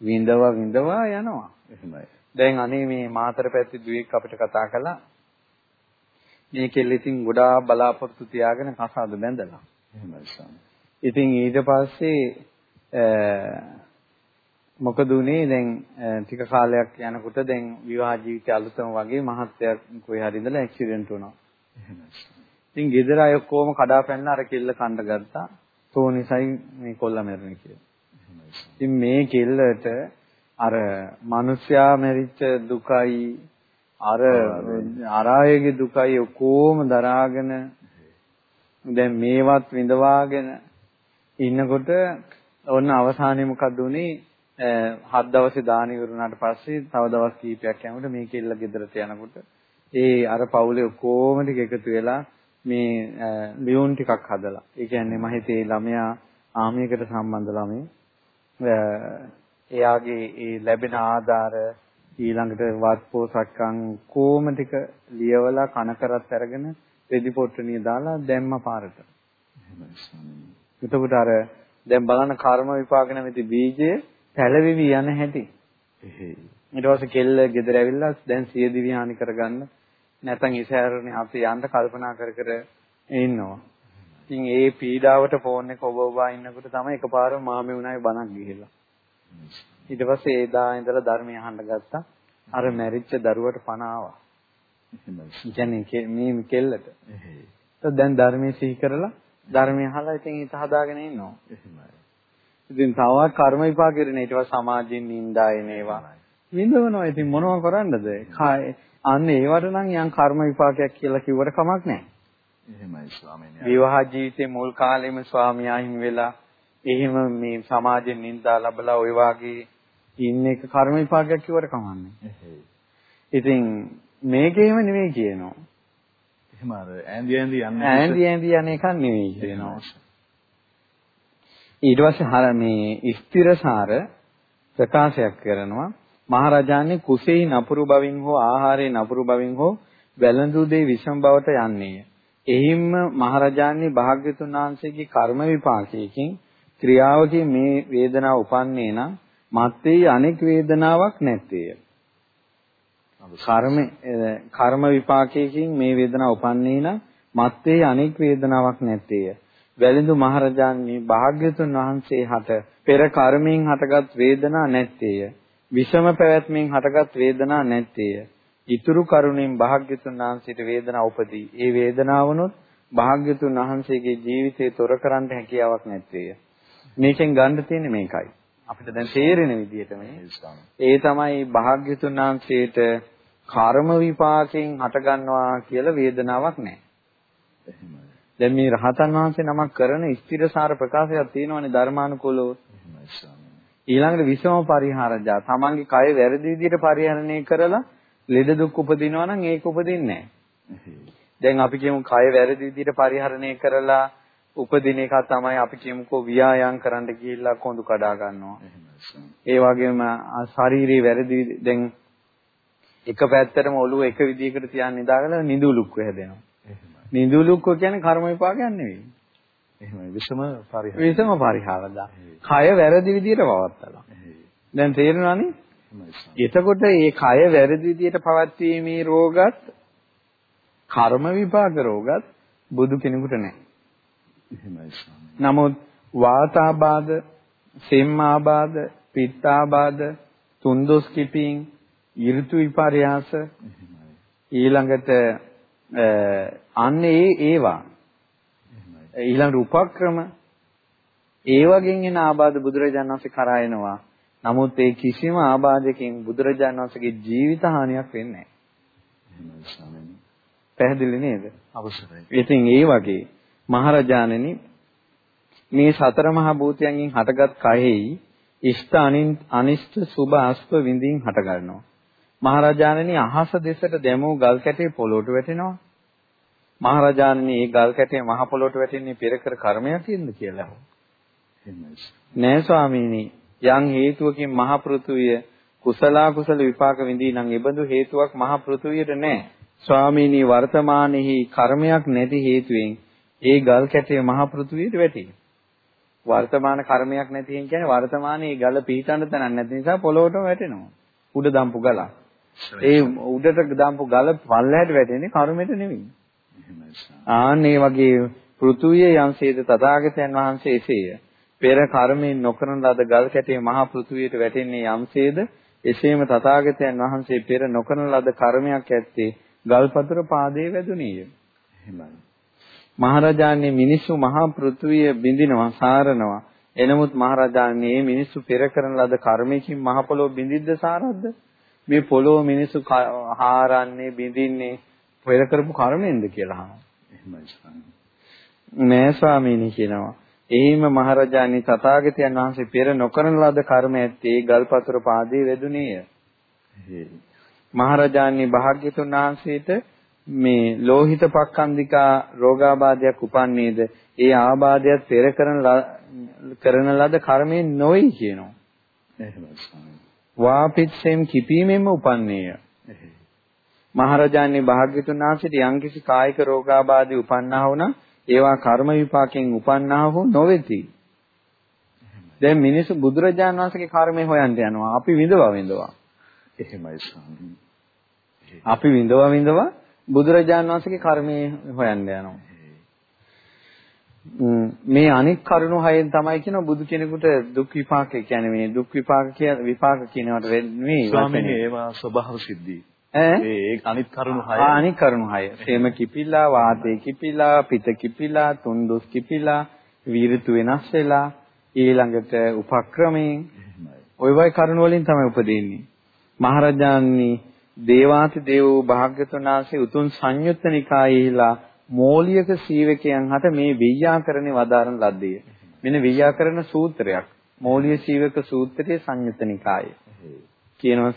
විඳව විඳවා යනවා. එහෙමයි. දැන් අනේ මේ මාතර පැත්තේ දුවෙක් අපිට කතා කළා මේ කෙල්ල ඉතින් ගොඩාක් බලාපොරොත්තු තියාගෙන කසාද බැඳලා. එහෙමයි ස්වාමී. ඉතින් ඊට පස්සේ මොකද උනේ දැන් ටික කාලයක් යනකොට දැන් විවාහ ජීවිතය අලුතම වගේ මහත්යක් කොයි හරි ඉඳලා ඇක්සිඩන්ට් වුණා. එහෙමයි. ඉතින් ගෙදර අය ඔක්කොම කඩා පැනලා අර කෙල්ල කණ්ඩ ගත්තා. තෝනිසයි මේ කොල්ල මැරුණේ කියලා. ඉතින් මේ කෙල්ලට අර මිනිස්යා මැරිච්ච දුකයි අර අරායගේ දුකයි ඔක්කොම දරාගෙන දැන් මේවත් විඳවාගෙන ඉන්නකොට ඔන්න අවසානයේ මොකද උනේ හත් දවසේ දාන ඉවරුණාට පස්සේ තව දවස් කීපයක් යනකොට මේ කෙල්ල ගෙදරට යනකොට ඒ අර පවුලේ ඔක්කොම ටික එකතු වෙලා මේ ලියුන් ටිකක් හදලා. ඒ කියන්නේ මම හිතේ ළමයා ආමියකට සම්බන්ධ ළමයි. එයාගේ ඒ ලැබෙන ආධාර ඊළඟට වත් පෝසක්කම් කොම ටික ලියවලා කන කරත් අරගෙන රෙදි පොට්ටනිය දාලා දැම්ම පාරට. එතකොට අර දැන් බලන්න කර්ම විපාක නැමැති බීජය පැලවිවි යන හැටි. ඊට පස්සේ කෙල්ල ගෙදර ඇවිල්ලා දැන් සිය දිවි හානි කරගන්න නැත්නම් ඉසෑරුනේ අපි යන්න කල්පනා කර කර ඉන්නවා. ඉතින් ඒ පීඩාවට ෆෝන් එක ඔබ ඔබා ඉන්නකොට තමයි එකපාරම මාමේ උනායි බණක් ගිහිල්ලා. ඊට පස්සේ එදා ඉඳලා ධර්මය අහන්න ගත්තා. අර මැරිච්ච දරුවට පණ ආවා. කියන්නේ මේ කෙල්ලට. දැන් ධර්මයේ සිහි කරලා ධර්මය අහලා ඉතින් හිත හදාගෙන ඉන්නවා. ඉතින් තවත් කර්ම විපාක ඉරණ ඊට පස්සේ සමාජයෙන් නින්දා එනේවා. විඳවනවා. ඉතින් මොනව කරන්නද? අන්න ඒවට නම් යම් කර්ම විපාකයක් කියලා කිව්වට කමක් නැහැ. එහෙමයි ස්වාමීනි. විවාහ ජීවිතේ මුල් කාලෙම ස්වාමියා හිමි වෙලා එහෙම මේ සමාජෙන් නින්දා ලැබලා ওই වාගේ ඉන්න එක කර්ම විපාකයක් කිව්වට කමන්නේ. ඉතින් මේකේම නෙවෙයි කියනවා. එහෙම අර ඈඳි ඈඳි යන්නේ ඈඳි ඈඳි යන එකක් නෙවෙයි කියනවා. ඊට පස්සේ හර මේ ස්ථිරසාර ප්‍රකාශයක් කරනවා මහරජාණන් කුසෙහි නපුරු බවින් හෝ ආහාරයේ නපුරු බවින් හෝ වැළඳු දේ විෂම බවට යන්නේය. එහිම්ම මහරජාණන් භාග්‍යතුන් වහන්සේගේ කර්ම විපාකයකින් ක්‍රියාවකින් මේ වේදනාව උපන්නේ නම් මත්තේ අනෙක් වේදනාවක් නැත්තේය. කර්ම කර්ම විපාකයකින් මේ වේදනාව උපන්නේ නම් මත්තේ අනෙක් වේදනාවක් නැත්තේය. වැලිඳු මහරජාණන් භාග්‍යතුන් වහන්සේ හට පෙර කර්මයෙන් හටගත් වේදනා නැත්තේය. විෂම පැවැත්මෙන් හටගත් වේදනා නැත්තේය. ඉතුරු කරුණෙන් භාග්‍යතුන් වහන්සේට වේදනා උපදී. ඒ වේදනාවනොත් භාග්‍යතුන් වහන්සේගේ ජීවිතේ තොර කරන්න හැකියාවක් නැත්තේය. මේකෙන් ගන්න තියෙන්නේ මේකයි. අපිට දැන් තේරෙන විදිහට මේ ඒ තමයි භාග්‍යතුන් වහන්සේට කර්ම විපාකයෙන් හටගන්නවා කියලා වේදනාවක් නැහැ. දැන් මේ රහතන් වහන්සේ නමක් කරන ස්ථිරසාර ප්‍රකාශයක් තියෙනවානේ ධර්මානුකූලව. එහෙමයි. ඊළඟට විසම පරිහාරජා තමන්ගේ කය වැරදි විදිහට පරිහරණය කරලා ලෙඩ දුක් උපදිනවා නම් ඒක උපදින්නේ නැහැ. දැන් අපි කියමු කය වැරදි විදිහට පරිහරණය කරලා උපදින එක තමයි අපි කියමුකෝ ව්‍යායාම් කරන්න ගිහිල්ලා කොඳු කඩා ගන්නවා. ඒ වගේම ශාරීරික වැරදි දැන් එක පැත්තටම ඔළුව එක විදිහකට තියන් නිදාගලා නිදුලුක්ව හැදෙනවා. නිදුලුක්ව කියන්නේ කර්ම විපාකයක් නෙවෙයි. එහෙමයි විෂම පරිහාර. විෂම පරිහාරදා. කය වැරදි විදිහට පවත්තලා. දැන් තේරෙනවනේ? එතකොට මේ කය වැරදි විදිහට පවත්වීමේ රෝගත් කර්ම විපාක රෝගත් බුදු කෙනෙකුට නැහැ. එහෙමයි නමුත් වාතාබාධ, සෙම්මාබාධ, පිත්තාබාධ, තුන්දොස් කිපීම්, ඍතු විපර්යාස ඊළඟට අන්නේ ඒවා ඊළඟට උපක්‍රම ඒ වගේ එන ආබාධ බුදුරජාණන් වහන්සේ කරා එනවා. නමුත් ඒ කිසිම ආබාධයකින් බුදුරජාණන් වහන්සේගේ ජීවිත හානියක් වෙන්නේ නැහැ. පැහැදිලි නේද? අවසරයි. ඉතින් ඒ වගේ මහරජාණනි මේ සතර මහා භූතයන්ගෙන් හටගත් කයෙහි ඉෂ්ට අනිෂ්ට සුභ අස්ප විඳින් හට ගන්නවා. මහරජාණනි අහස දෙසට දැමූ ගල් කැටේ පොළොවට වැටෙනවා. මහරජාණනි මේ ගල් කැටේ මහ පොළොවට වැටෙන්නේ පෙර කර කර්මයකින්ද කියලා. නෑ ස්වාමීනි යම් හේතුවකින් මහ පෘථුවිය කුසල කුසල විපාක විඳී නම් ඒබඳු හේතුවක් මහ පෘථුවියට නෑ. ස්වාමීනි වර්තමානයේ කර්මයක් නැති හේතුවෙන් ඒ ගල් කැටේ මහ පෘථුවියට වැටේ. වර්තමාන කර්මයක් නැති hin කියන්නේ වර්තමානයේ ගල පීතන්න තැනක් නැති නිසා පොළොවට වැටෙනවා. උඩ දම්පු ගල. ඒ උඩට දම්පු ගල පල්ලහැට වැටෙන්නේ කර්මෙට නෙවෙයි. ආන් මේ වගේ පෘථුවිය යම්සේද තථාගතයන් වහන්සේ එසේය. පෙර කර්මයෙන් නොකරන ලද ගල් කැටේ මහ පෘථුවියට වැටෙන්නේ යම්සේද එසේම තථාගතයන් වහන්සේ පෙර නොකරන ලද කර්මයක් ඇත්තේ ගල්පතුර පාදයේ වැදුනේය. එහෙමයි. මහරජාණන් මිනිස්සු මහා පෘථුවිය බිඳිනවා සාරනවා. එනමුත් මහරජාණන් මේ මිනිස්සු පෙර කරන ලද කර්මයකින් මහ පොළොව බිඳිද්ද සාරද්ද? මේ පොළොව මිනිස්සු හාරන්නේ බිඳින්නේ පෙර කරපු කර්මෙන්ද කියලා අහනවා. එහෙමයි නෑ ස්වාමීනි කියනවා. එහිම මහරජාණන් තථාගතයන් වහන්සේ පෙර නොකරන ලද කර්ම ඇත්තේ ගල්පතුර පාදයේ වැදුනේය. මහරජාණන් භාග්‍යතුන් වහන්සේට මේ ලෝහිත පක්ඛන්දිකා රෝගාබාධයක් උපන්නේද ඒ ආබාධයත් පෙර කරන කරන ලද කර්මයෙන් නොවේ කියනවා. එහෙමයි. වාපිච්චෙන් කිපීමෙන්ම උපන්නේය. මහරජාණන් භාග්‍යතුන් වහන්සේට යම්කිසි කායික රෝගාබාධي උපන්නා වුණා ඒවා කර්ම විපාකයෙන් උපන්නා වූ නොවේති. දැන් මිනිස්සු බුදුරජාණන් වහන්සේගේ කර්මය හොයන්න යනවා. අපි විඳවා විඳවා. එහෙමයි ස්වාමී. අපි විඳවා විඳවා බුදුරජාණන් වහන්සේගේ කර්මයේ හොයන්න යනවා. මේ අනික් කරුණු හයෙන් තමයි කියන බුදු කෙනෙකුට දුක් විපාක කියන්නේ මේ දුක් විපාක කියන විපාක කියනවට වෙන්නේ ස්වාමීනි ඒවා ස්වභාව සිද්ධි. ඈ ඒ අනිත් කරුණු හය. අනිත් කරුණු හය. සේම කිපිලා, වාතේ කිපිලා, පිත කිපිලා, තුන්දුස් කිපිලා, වීරිතු වෙනස් වෙලා, ඊළඟට උපක්‍රමයෙන් ওই වගේ කරුණු වලින් තමයි උපදින්නේ. මහරජාණන් දේවාති දේවෝ භාග්‍යතුන් වහන්සේ උතුම් සංයුත්ත නිකායේලා මෝලියක සීවකයන් හට මේ විඤ්ඤාකරණේ වදාරන ලද්දේ. මෙන්න විඤ්ඤාකරණ සූත්‍රයක්. මෝලිය සීවක සූත්‍රයේ සංයුත්තනිකායේ. කියනවා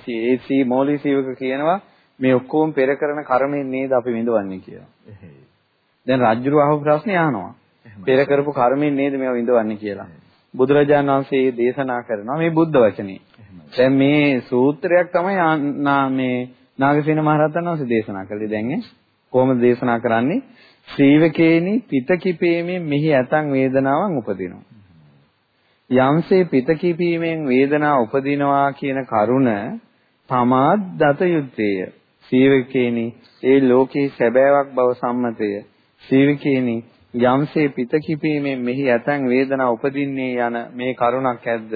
සී මෝලිය සීවක කියනවා මේ ඔක්කොම පෙර කරන කර්මයෙන් නේද අපි විඳවන්නේ කියලා. දැන් රජුරු අහපු ප්‍රශ්නේ අහනවා. පෙර කරපු කර්මයෙන් නේද මේවා විඳවන්නේ කියලා. බුදුරජාණන් වහන්සේ දේශනා කරනවා මේ බුද්ධ වචනේ. දැන් මේ සූත්‍රයක් තමයි මේ නාගසේන මහරහතන් වහන්සේ දේශනා කළේ දැන් කොහොමද දේශනා කරන්නේ? ශ්‍රීවකේනි පිට කිපීමෙන් මෙහි ඇතන් වේදනාවන් උපදිනවා. යම්සේ පිට කිපීමෙන් වේදනාව උපදිනවා කියන කරුණ තමාත් දත යුත්තේය. ශ්‍රීවකේනි ඒ ලෝකේ සැබෑවක් බව සම්මතය. ශ්‍රීවකේනි යම්සේ පිට කිපීමෙන් මෙහි ඇතන් වේදනා උපදින්නේ යන මේ කරුණක් ඇද්ද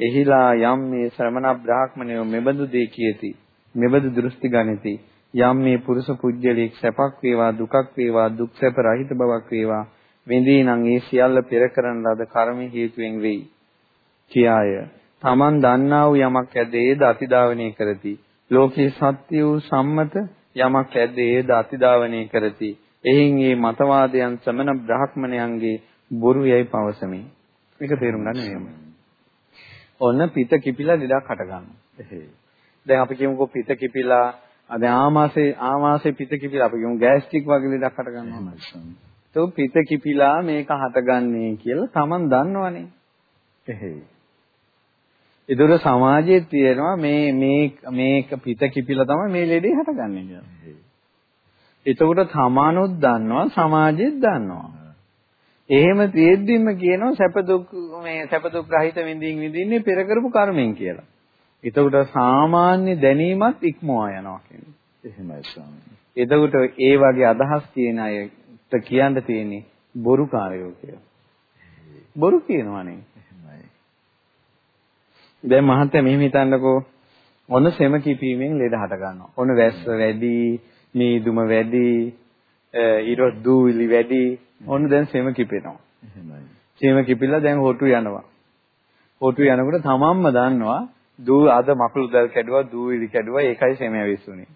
එහිලා යම් මේ ශ්‍රමණ බ්‍රාහ්මණයෝ මෙබඳු දේ කියති මෙබඳු දෘෂ්ටි ගනිති යම් මේ පුරුෂ පුජ්‍යලෙක් සැපක් වේවා දුකක් වේවා දුක් සැප රහිත බවක් වේවා විඳී නම් ඒ සියල්ල පෙර කරන ලද කර්ම හේතුවෙන් වෙයි කියාය. තමන් දන්නා වූ යමක් ඇද්ද අතිදාවනය කරති. ලෝකේ සත්‍ය වූ සම්මත යමක් ඇද්ද අතිදාවනය කරති. එයින් මේ මතවාදයන් සමන බ්‍රාහ්මණයන්ගේ බොරු යයි පවසමි. මේක තේරුම් ගන්න නියමයි ඔන්න පිට කිපිලා ලෙඩක් හට ගන්නවා දැන් අපි කියමුකෝ පිට කිපිලා දැන් ආමාශේ ආමාශේ පිට කිපිලා අපි කියමු ගෑස්ට්‍රික් වගේ ලෙඩක් හට ගන්නවා. તો පිට කිපිලා මේක හටගන්නේ කියලා Taman දන්නවනේ. එහෙයි. ඒතර සමාජයේ තියෙනවා මේ මේ මේක පිට කිපිලා තමයි මේ ලෙඩේ හටගන්නේ කියලා. එතකොට තමනුත් දන්නවා සමාජෙත් දන්නවා. එහෙම තියෙද්දිම කියනවා සැප දුක් මේ සැප දුක් රහිත විඳින් විඳින්නේ පෙර කරපු කර්මෙන් කියලා. එතකොට සාමාන්‍ය දැනීමත් ඉක්මවා යනවා කියන්නේ. එහෙමයි ස්වාමීනි. එතකොට ඒ වගේ අදහස් තියෙන අයට කියන්න තියෙන්නේ බොරු කාර්යෝ කියලා. බොරු කියනවනේ. දැන් මහත්තයා මෙහෙම හිතන්නකෝ ඔන්න සෙම කිපීමෙන් ලෙඩ හට ගන්නවා. ඔන්න වැස්ස වැඩි, මීදුම වැඩි, ඊට දූවිලි වැඩි. ඔන්න දැන් සෙම කිපෙනවා. සෙම කිපිලා දැන් හොටු යනවා. හොටු යනකොට තමන්ම දන්නවා දූ අද මකුළු දැල් කැඩුවා දූවිලි කැඩුවා ඒකයි සෙම ඇවිස්සුනේ.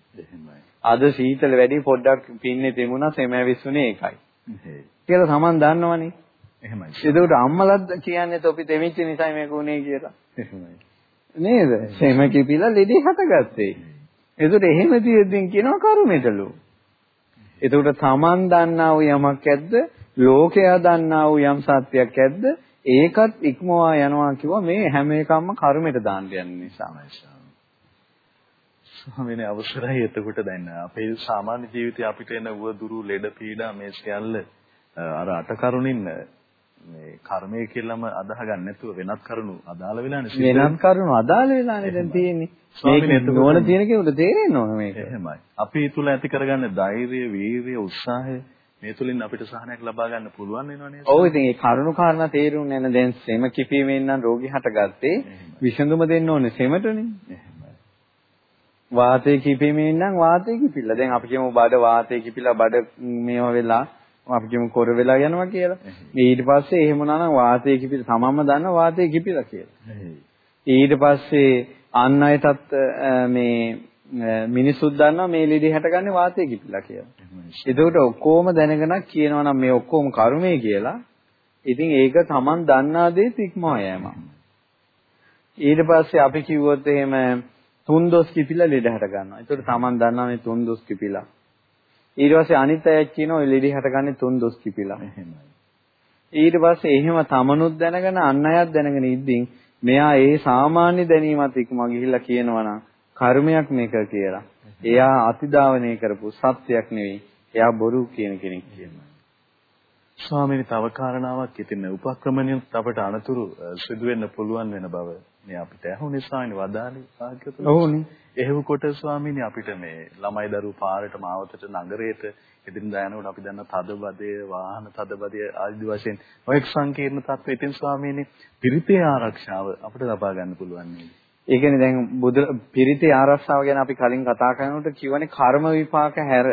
අද සීතල වැඩි පොඩ්ඩක් පින්නේ තෙමුණා සෙම ඇවිස්සුනේ ඒකයි. කියලා Taman දන්නවනේ. එහෙමයි. ඒකට අම්මලත් කියන්නේ තොපි තෙමිච්ච නිසායි මේක උනේ කියලා. එහෙමයි. නේද? සෙම කිපිලා ලෙඩි හටගත්තේ. ඒකට එහෙම තියෙද්දින් කියනවා කරුමෙටලු. ඒකට Taman දන්නා වූ යමක් ඇද්ද? ලෝකයා දන්නා වූ යම් සත්‍යයක් ඇද්ද? ඒකත් ඉක්මවා යනවා කිව්වා මේ හැම එකක්ම කර්මයට දාන්න යන නිසා. ස්වාමීනි අවසරයි එතකොට දැන් අපේ සාමාන්‍ය ජීවිතේ අපිට එන උවදුරු ලෙඩ පීඩා මේ සියල්ල අර අට කරුණින් මේ කර්මය කියලාම අදාහ ගන්න නැතුව වෙනත් කරුණු අදාළ වෙලානේ වෙනත් කරුණු අදාළ වෙලානේ දැන් තියෙන්නේ මේක නෝන තියෙන කෙනෙකුට තේරෙන්න ඕන මේක එහෙමයි අපි තුල ඇති කරගන්න ධෛර්යය වීරිය උත්සාහය මේ තුලින් අපිට සහනයක් ලබා ගන්න පුළුවන් වෙනව නේද? ඔව් ඉතින් ඒ කරුණු කාරණා තේරුම් නැන දැන් සෙම කිපීමෙන් නම් රෝගී හටගත්තේ විසඳුම දෙන්න ඕනේ සෙමටනේ. වාතය කිපීමෙන් නම් වාතය කිපිලා. දැන් අපි කියමු බඩ වාතය කිපිලා බඩ මේව වෙලා අපි කියමු කොර වෙලා යනවා කියලා. ඊට පස්සේ එහෙම නම් වාතය කිපිලා තමන්ම දන්න වාතය කිපිලා කියලා. ඊට පස්සේ අන් අයටත් මේ මිනිස්සුත් දන්නවා මේ ලෙඩේ හැටගන්නේ වාතය කිපිලා කියලා. එතකොට ඔක්කොම දැනගෙන කියනවා නම් මේ ඔක්කොම කර්මය කියලා. ඉතින් ඒක Taman දන්නා දේ ඉක්මවා යෑම. ඊට පස්සේ අපි කිව්වොත් එහෙම තුන් දොස් කිපිලා ලෙඩ හැට ගන්නවා. ඒතකොට Taman දන්නා මේ තුන් දොස් කිපිලා. ඊට පස්සේ අනිත් අය කියනවා ඔය ලෙඩ හැටගන්නේ තුන් දොස් කිපිලා. එහෙමයි. ඊට පස්සේ එහෙම තමනුත් දැනගෙන අන් අයත් දැනගෙන ඉද්දින් මෙයා ඒ සාමාන්‍ය දැනීමත් ඉක්ම ගිහිල්ලා කියනවා නම් කර්මයක් මේක කියලා. එයා අතිදාවනය කරපු සත්‍යයක් නෙවෙයි. එයා බොරු කියන කෙනෙක් කියනවා. ස්වාමීනි තව කාරණාවක් ඉතින් උපක්‍රමණියත් අපට අනතුරු සිදු වෙන්න පුළුවන් වෙන බව මේ අපිට ඇහුනේ ස්වාමීනි වදාළේ භාග්‍යතුන්. ඔව්නේ. එහෙම කොට ස්වාමීනි අපිට මේ ළමයි දරුවෝ පාරට මාවතට නගරයට එදිනදා යනකොට අපි දන්න තදබදය වාහන තදබදය ආදි වශයෙන් ඔය සංකීර්ණ තත්ත්වෙ ඉතින් ස්වාමීනි පිරිතේ ආරක්ෂාව අපිට ලබා ගන්න පුළුවන් නේද? ඒ කියන්නේ දැන් බුදු පිරිතේ ආරක්ෂාව ගැන අපි කලින් කතා කරනකොට කියවනේ කර්ම විපාක හැර.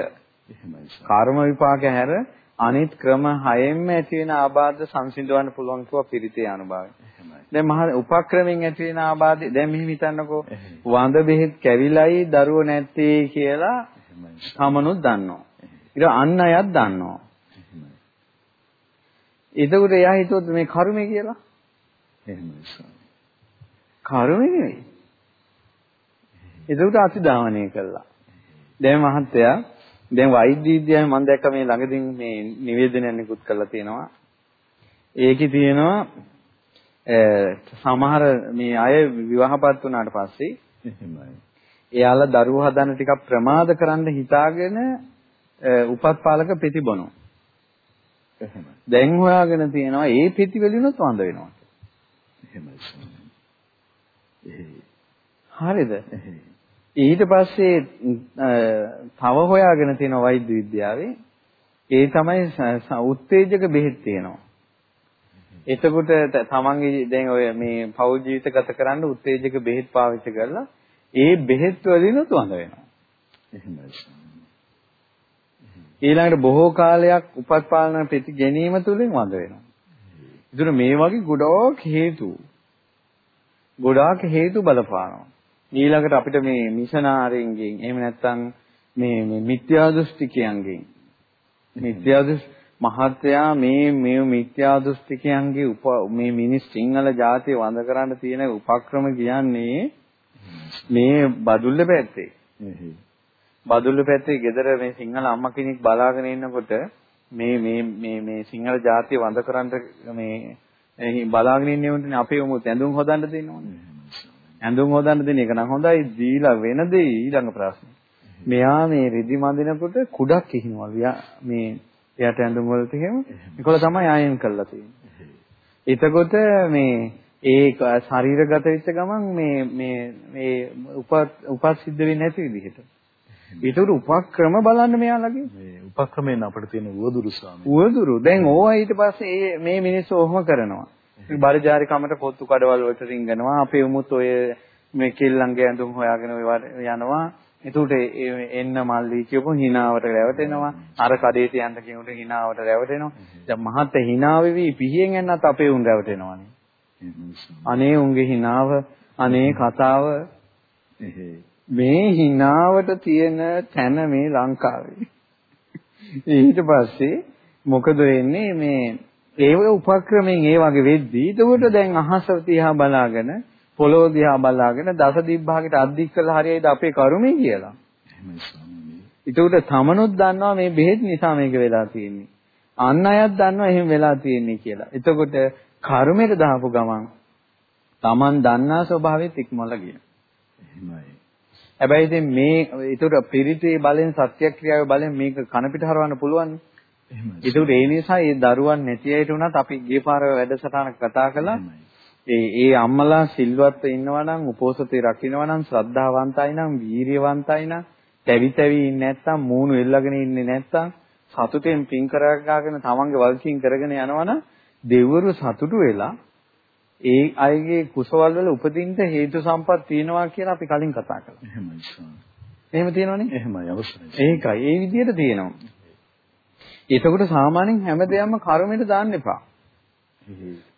කර්ම විපාක හැර අනිත් ක්‍රම හයෙන්ම ඇති වෙන ආබාධ සංසිඳවන්න පුළුවන් කිව්වා පිරිතේ අනුභවය. දැන් මහා උපක්‍රමෙන් ඇති වෙන ආබාධය දැන් මෙහෙම හිතන්නකෝ වඳ බෙහෙත් කැවිලයි දරුවෝ නැත්තේ කියලා තමනුත් දන්නවා. ඊට අන් අයත් දන්නවා. එතකොට එයා හිතුවොත් මේ කර්මය කියලා. එහෙමයි ස්වාමී. කර්මය නෙවෙයි. එතකොට අතිදාවණය කළා. දැන් මහත්තයා දැන් වෛද්‍ය විද්‍යාවේ මම දැක්ක මේ ළඟදී මේ නිවේදනයක් නිකුත් කරලා තියෙනවා. ඒකේ තියෙනවා සමහර මේ අය විවාහපත් වුණාට පස්සේ එහෙමයි. එයාලා දරුවෝ හදන්න ටිකක් ප්‍රමාද කරන්න හිතාගෙන උපත් පාලක ප්‍රතිබොනවා. එහෙමයි. දැන් හොයාගෙන තියෙනවා ඒ පෙති වලිනුත් වඳ වෙනවා. එහෙමයි. හරිද? ඊට පස්සේ තව හොයාගෙන තියෙන වෛද්‍ය විද්‍යාවේ ඒ තමයි උත්තේජක බෙහෙත් තියෙනවා. එතකොට තමන්ගේ දැන් ඔය මේ පෞල් ජීවිත ගත කරන්න උත්තේජක බෙහෙත් පාවිච්චි කරලා ඒ බෙහෙත් වලිනුත් වඳ වෙනවා. එහෙමයි. ඊළඟට බොහෝ කාලයක් උපත් පාලන ප්‍රති ගැනීම තුළින් වඳ වෙනවා. ඒතර මේ වගේ ගොඩක් හේතු ගොඩාක් හේතු බලපානවා. ඊළඟට අපිට මේ මිෂනාරින්ගෙන් එහෙම නැත්නම් මේ මේ මිත්‍යා දෘෂ්ටිකයන්ගෙන් මිත්‍යා දෘෂ්ටි මහත්යා මේ මේ මිත්‍යා දෘෂ්ටිකයන්ගේ මේ මිනිස් සිංහල ජාතිය වඳ කරන්න තියෙන උපක්‍රම කියන්නේ මේ බදුල්ල පැත්තේ. බදුල්ල පැත්තේ ගෙදර මේ සිංහල අම්මා කෙනෙක් බලාගෙන ඉන්නකොට මේ මේ මේ මේ සිංහල ජාතිය වඳ කරන්න මේ බලාගෙන ඉන්නේ උන්ටනේ අපේ උමුත් ඇඳුම් හොදන්න දෙනවනේ. ඇඳුම් හොදන්න දෙන එක නම් හොඳයි දීලා වෙන දෙයි ඊළඟ ප්‍රශ්නේ. මෙයා මේ රිදි මඳිනකොට කුඩක් කිහිනවලු. මේ එයාට ඇඳුම් වලට එහෙම ඒකල තමයි ආයන් කරලා තියෙන්නේ. එතකොට මේ ඒ ශරීරගත වෙච්ච ගමන් මේ මේ මේ උප උපත් සිද්ධ වෙන්නේ නැති විදිහට. ඒතර උපක්‍රම බලන්න මෙයාලගේ. මේ උපක්‍රමයෙන් අපිට තියෙන උවදුරු ස්වාමී. උවදුරු. දැන් ඕවා ඊට පස්සේ මේ මිනිස්සු ඔහොම කරනවා. බරජාරි කමට පොත්තු කඩවල වලට රිංගනවා. අපේ උමුත් ඔය මේ කෙල්ලන්ගේ ඇඳුම් හොයාගෙන යනවා. එතකොට එන්න මල්ලි කියපො හිනාවට රැවටෙනවා. අර කඩේට යන්න කියනකොට හිනාවට රැවටෙනවා. දැන් මහත් හිනාවෙවි පිහියෙන් එන්නත් අපේ උන් රැවටෙනවානේ. අනේ උන්ගේ හිනාව අනේ කතාව මේ හිනාවට තියෙන තැන මේ ලංකාවේ. ඊට පස්සේ මොකද වෙන්නේ මේ ඒ උපක්‍රමයෙන් ඒ වගේ වෙද්දී එතකොට දැන් අහස තියා බලාගෙන පොළොව දිහා බලාගෙන දස දිබ්බාගට අද්දික් කළා හරියයිද අපේ කරුමේ කියලා. ඒකට තමනුත් දන්නවා මේ බෙහෙත් නිසා මේක වෙලා තියෙන්නේ. අන් අයත් දන්නවා එහෙම වෙලා තියෙන්නේ කියලා. එතකොට කර්මයට දාපු ගමන් Taman දන්නා ස්වභාවයෙන් ඉක්මවලා ගියා. එහෙමයි. හැබැයි ඉතින් මේ ඒතර පිරිතේ බලෙන් සත්‍යක්‍රියාවේ බලෙන් මේක කන පිට හරවන්න පුළුවන්. එහෙමයි. ඒතර ඒ නිසා මේ දරුවන් නැති අයට උනත් අපි ගිය පාර වැඩසටහන කතා කළා. ඒ ඒ අම්මලා සිල්වත්ව ඉන්නවා නම් උපෝසතේ රකින්නවා නම් ශ්‍රද්ධාවන්තයි නම් වීරියවන්තයි නම් තැවි තැවි ඉන්නේ නැත්තම් මූණු එල්ලගෙන ඉන්නේ නැත්තම් සතුටෙන් පින් කරගාගෙන තමන්ගේ වල්කින් කරගෙන යනවනම් දෙවිවරු සතුටු වෙලා ඒ අයගේ කුසවල් වල උපදින්න හේතු සම්පත් තියෙනවා කියලා අපි කලින් කතා කළා. එහෙමයි ස්වාමී. එහෙම තියෙනවනේ? එහෙමයි අවශ්‍යයි. ඒකයි. ඒ විදිහට තියෙනවා. එතකොට සාමාන්‍යයෙන් හැමදේම කර්මයට දාන්න එපා.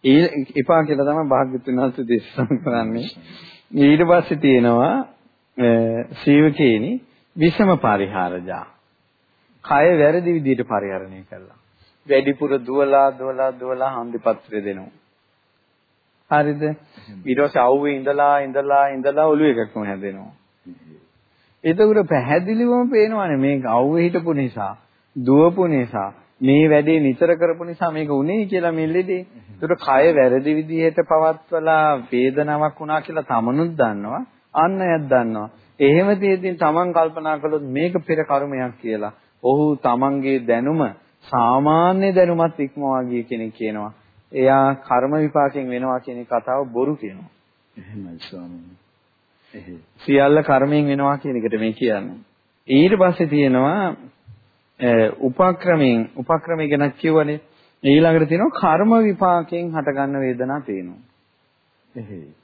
ඒ එපා කියලා තමයි භාග්‍යතුන් වහන්සේ දේශනා කරන්නේ. ඊට පස්සේ තියෙනවා සීවකේනි විෂම පරිහාරජා. කය වැරදි විදිහට පරිහරණය කළා. වැඩිපුර දුවලා දුවලා දුවලා හන්දිපත්‍රය දෙනවා. හරිද? ඊට පස්සේ අවුවේ ඉඳලා ඉඳලා ඉඳලා ඔළුව එකක්ම හැදෙනවා. එතකොට පැහැදිලිවම පේනවානේ මේක අවුවේ හිටපු නිසා, දුවපු නිසා, මේ වැඩේ නිතර කරපු නිසා මේක උනේ කියලා මෙල්ලෙදී. ඒතර කය වැරදි විදිහට පවත්වලා වේදනාවක් වුණා කියලා තමනුත් දන්නවා, අන් අයත් දන්නවා. එහෙම තියෙද්දි තමන් කල්පනා කළොත් මේක පෙර කර්මයක් කියලා. ඔහු තමන්ගේ දැනුම සාමාන්‍ය දැනුමත් ඉක්මවා ගිය කෙනෙක් කියනවා. එයා කර්ම විපාකයෙන් වෙනවා කියන කතාව බොරු කියනවා. එහෙමයි ස්වාමීනි. සියල්ල කර්මයෙන් වෙනවා කියන එකට මේ කියන්නේ. ඊට පස්සේ තියෙනවා උපක්‍රමයෙන් උපක්‍රමය ගැන කියවනේ ඊළඟට තියෙනවා කර්ම විපාකයෙන් හටගන්න වේදනා තියෙනවා. එහෙයි.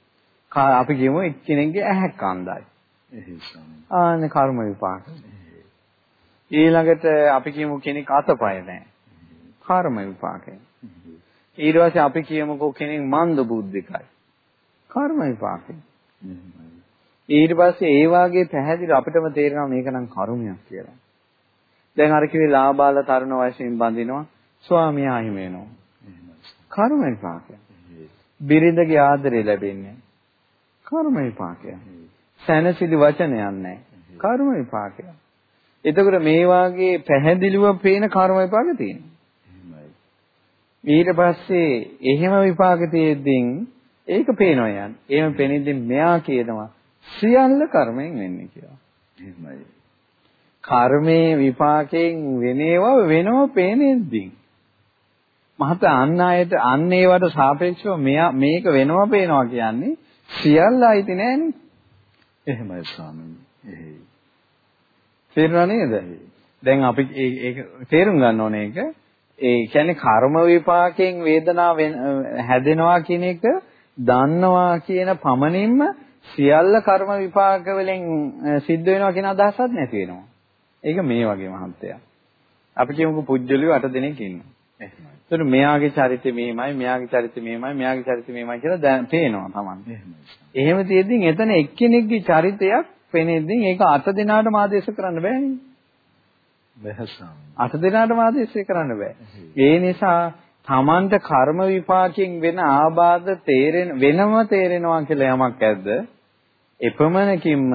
අපි කියමු එක්කෙනෙක්ගේ ඇහැක් අන්දයි. එහෙයි ස්වාමීනි. ආනේ කර්ම විපාක. ඊළඟට අපි කියමු කෙනෙක් අතපය නැහැ. කර්ම විපාකය. ඊට පස්සේ අපි කියමුකෝ කෙනෙක් මන්ද බුද්ධිකයි. කර්ම විපාකය. ඊට පස්සේ ඒ වාගේ පැහැදිලි අපිටම තේරෙනවා මේක නම් කර්මයක් කියලා. දැන් අර කිව්වේ ලාබාල තරුණ වයසින් බඳිනවා ස්වාමියා හිම වෙනවා. කර්ම විපාකයක්. බිරිඳගේ ආදරය ලැබෙන්නේ කර්ම විපාකයක්. සැනසිලි වචනයක් නැහැ. කර්ම විපාකයක්. එතකොට මේ වාගේ පැහැදිලිව පේන කර්ම විපාක තියෙනවා. ඊට පස්සේ එහෙම විපාක තියෙද්දී ඒක පේනවා යන්නේ. එහෙම පෙනෙද්දී මෙයා කියනවා සියල්ල කර්මයෙන් වෙන්නේ කියලා. එහෙමයි. කර්මයේ විපාකයෙන් වෙනේවා වෙනව පේනෙද්දී. මහත අන් අයට අන්න ඒවට සාපේක්ෂව මෙයා මේක වෙනව පේනවා කියන්නේ සියල්ල අයිති නෑනේ. එහෙමයි ස්වාමීනි. එහෙයි. තේරුණා නේද? දැන් අපි ඒක තේරුම් ගන්න ඕනේ ඒක. ඒ කියන්නේ කර්ම විපාකයෙන් වේදනාව හැදෙනවා කියන එක දන්නවා කියන පමණින්ම සියල්ල කර්ම විපාක වලින් සිද්ධ වෙනවා කියන අදහසක් නැති වෙනවා. ඒක මේ වගේ මහත්ය. අපි කියමුකෝ පුජ්‍යලිය 8 දෙනෙක් ඉන්නවා. එතකොට මෙයාගේ චරිතය මෙහෙමයි, මෙයාගේ චරිතය මෙහෙමයි, මෙයාගේ චරිතය මෙහෙමයි කියලා දැන් පේනවා. එහෙමයි. එහෙම තියෙද්දි එතන එක්කෙනෙක්ගේ චරිතයක් පෙනෙද්දී ඒක අට දිනාටම ආදේශ කරන්න බෑනේ. බැහැසම්. අට දිනාටම ආදේශ කරන්න බෑ. ඒ නිසා Tamanට කර්ම විපාකයෙන් වෙන ආබාධ තේරෙන වෙනම තේරෙනවා කියලා යමක් ඇද්ද? එපමණකින්ම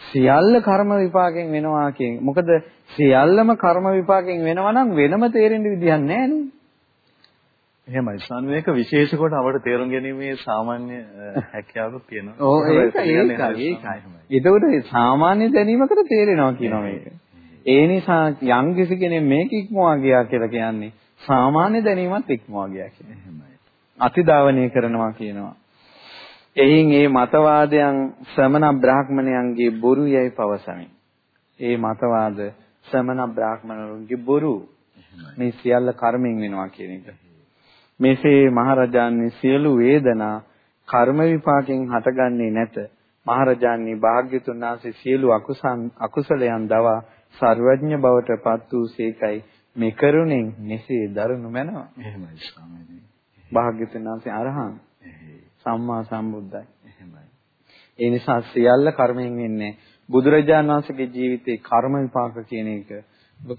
සියල්ල කර්ම විපාකයෙන් වෙනවා කියන. මොකද සියල්ලම කර්ම විපාකයෙන් වෙනවා නම් වෙනම තේරෙන්න විදියක් නැහැ නේ. එහෙමයි. සානුවේක විශේෂ කොට අපට තේරුම් ගැනීමේ සාමාන්‍ය හැකියාවක් තියෙනවා. ඔව් ඒක ඒකයි ඒකයි. ඒකට සාමාන්‍ය දැනීමකට තේරෙනවා කියනවා මේක. ඒ නිසා යම් කිසි කෙනෙක් මේක ඉක්මවා ගියා කියලා කියන්නේ සාමාන්‍ය දැනීමත් ඉක්මවා ගියා කියන. එහෙමයි. අතිදාවනය කරනවා කියනවා. එයින් මේ මතවාදයන් ශ්‍රමණ බ්‍රාහ්මණයන්ගේ බොරු යයි පවසමි. ඒ මතවාද ශ්‍රමණ බ්‍රාහ්මණරුන්ගේ බොරු. මේ සියල්ල කර්මයෙන් වෙනවා කියන එක. මෙසේ මහරජාණන් සියලු වේදනා කර්ම විපාකෙන් හටගන්නේ නැත. මහරජාණන් භාග්‍යතුන් වහන්සේ සියලු අකුසන් අකුසලයන් දවා සර්වඥ බවට පත් වූ සේකයි මේ කරුණෙන් මෙසේ දරුණු මැනව. එහෙමයි ස්වාමීනි. භාග්‍යතුන් වහන්සේ අරහං. සම්මා සම්බුද්දයි. එහෙමයි. ඒ නිසා සියල්ල කර්මයෙන් වෙන්නේ බුදුරජාණන් වහන්සේගේ ජීවිතේ කර්ම විපාක කියන එක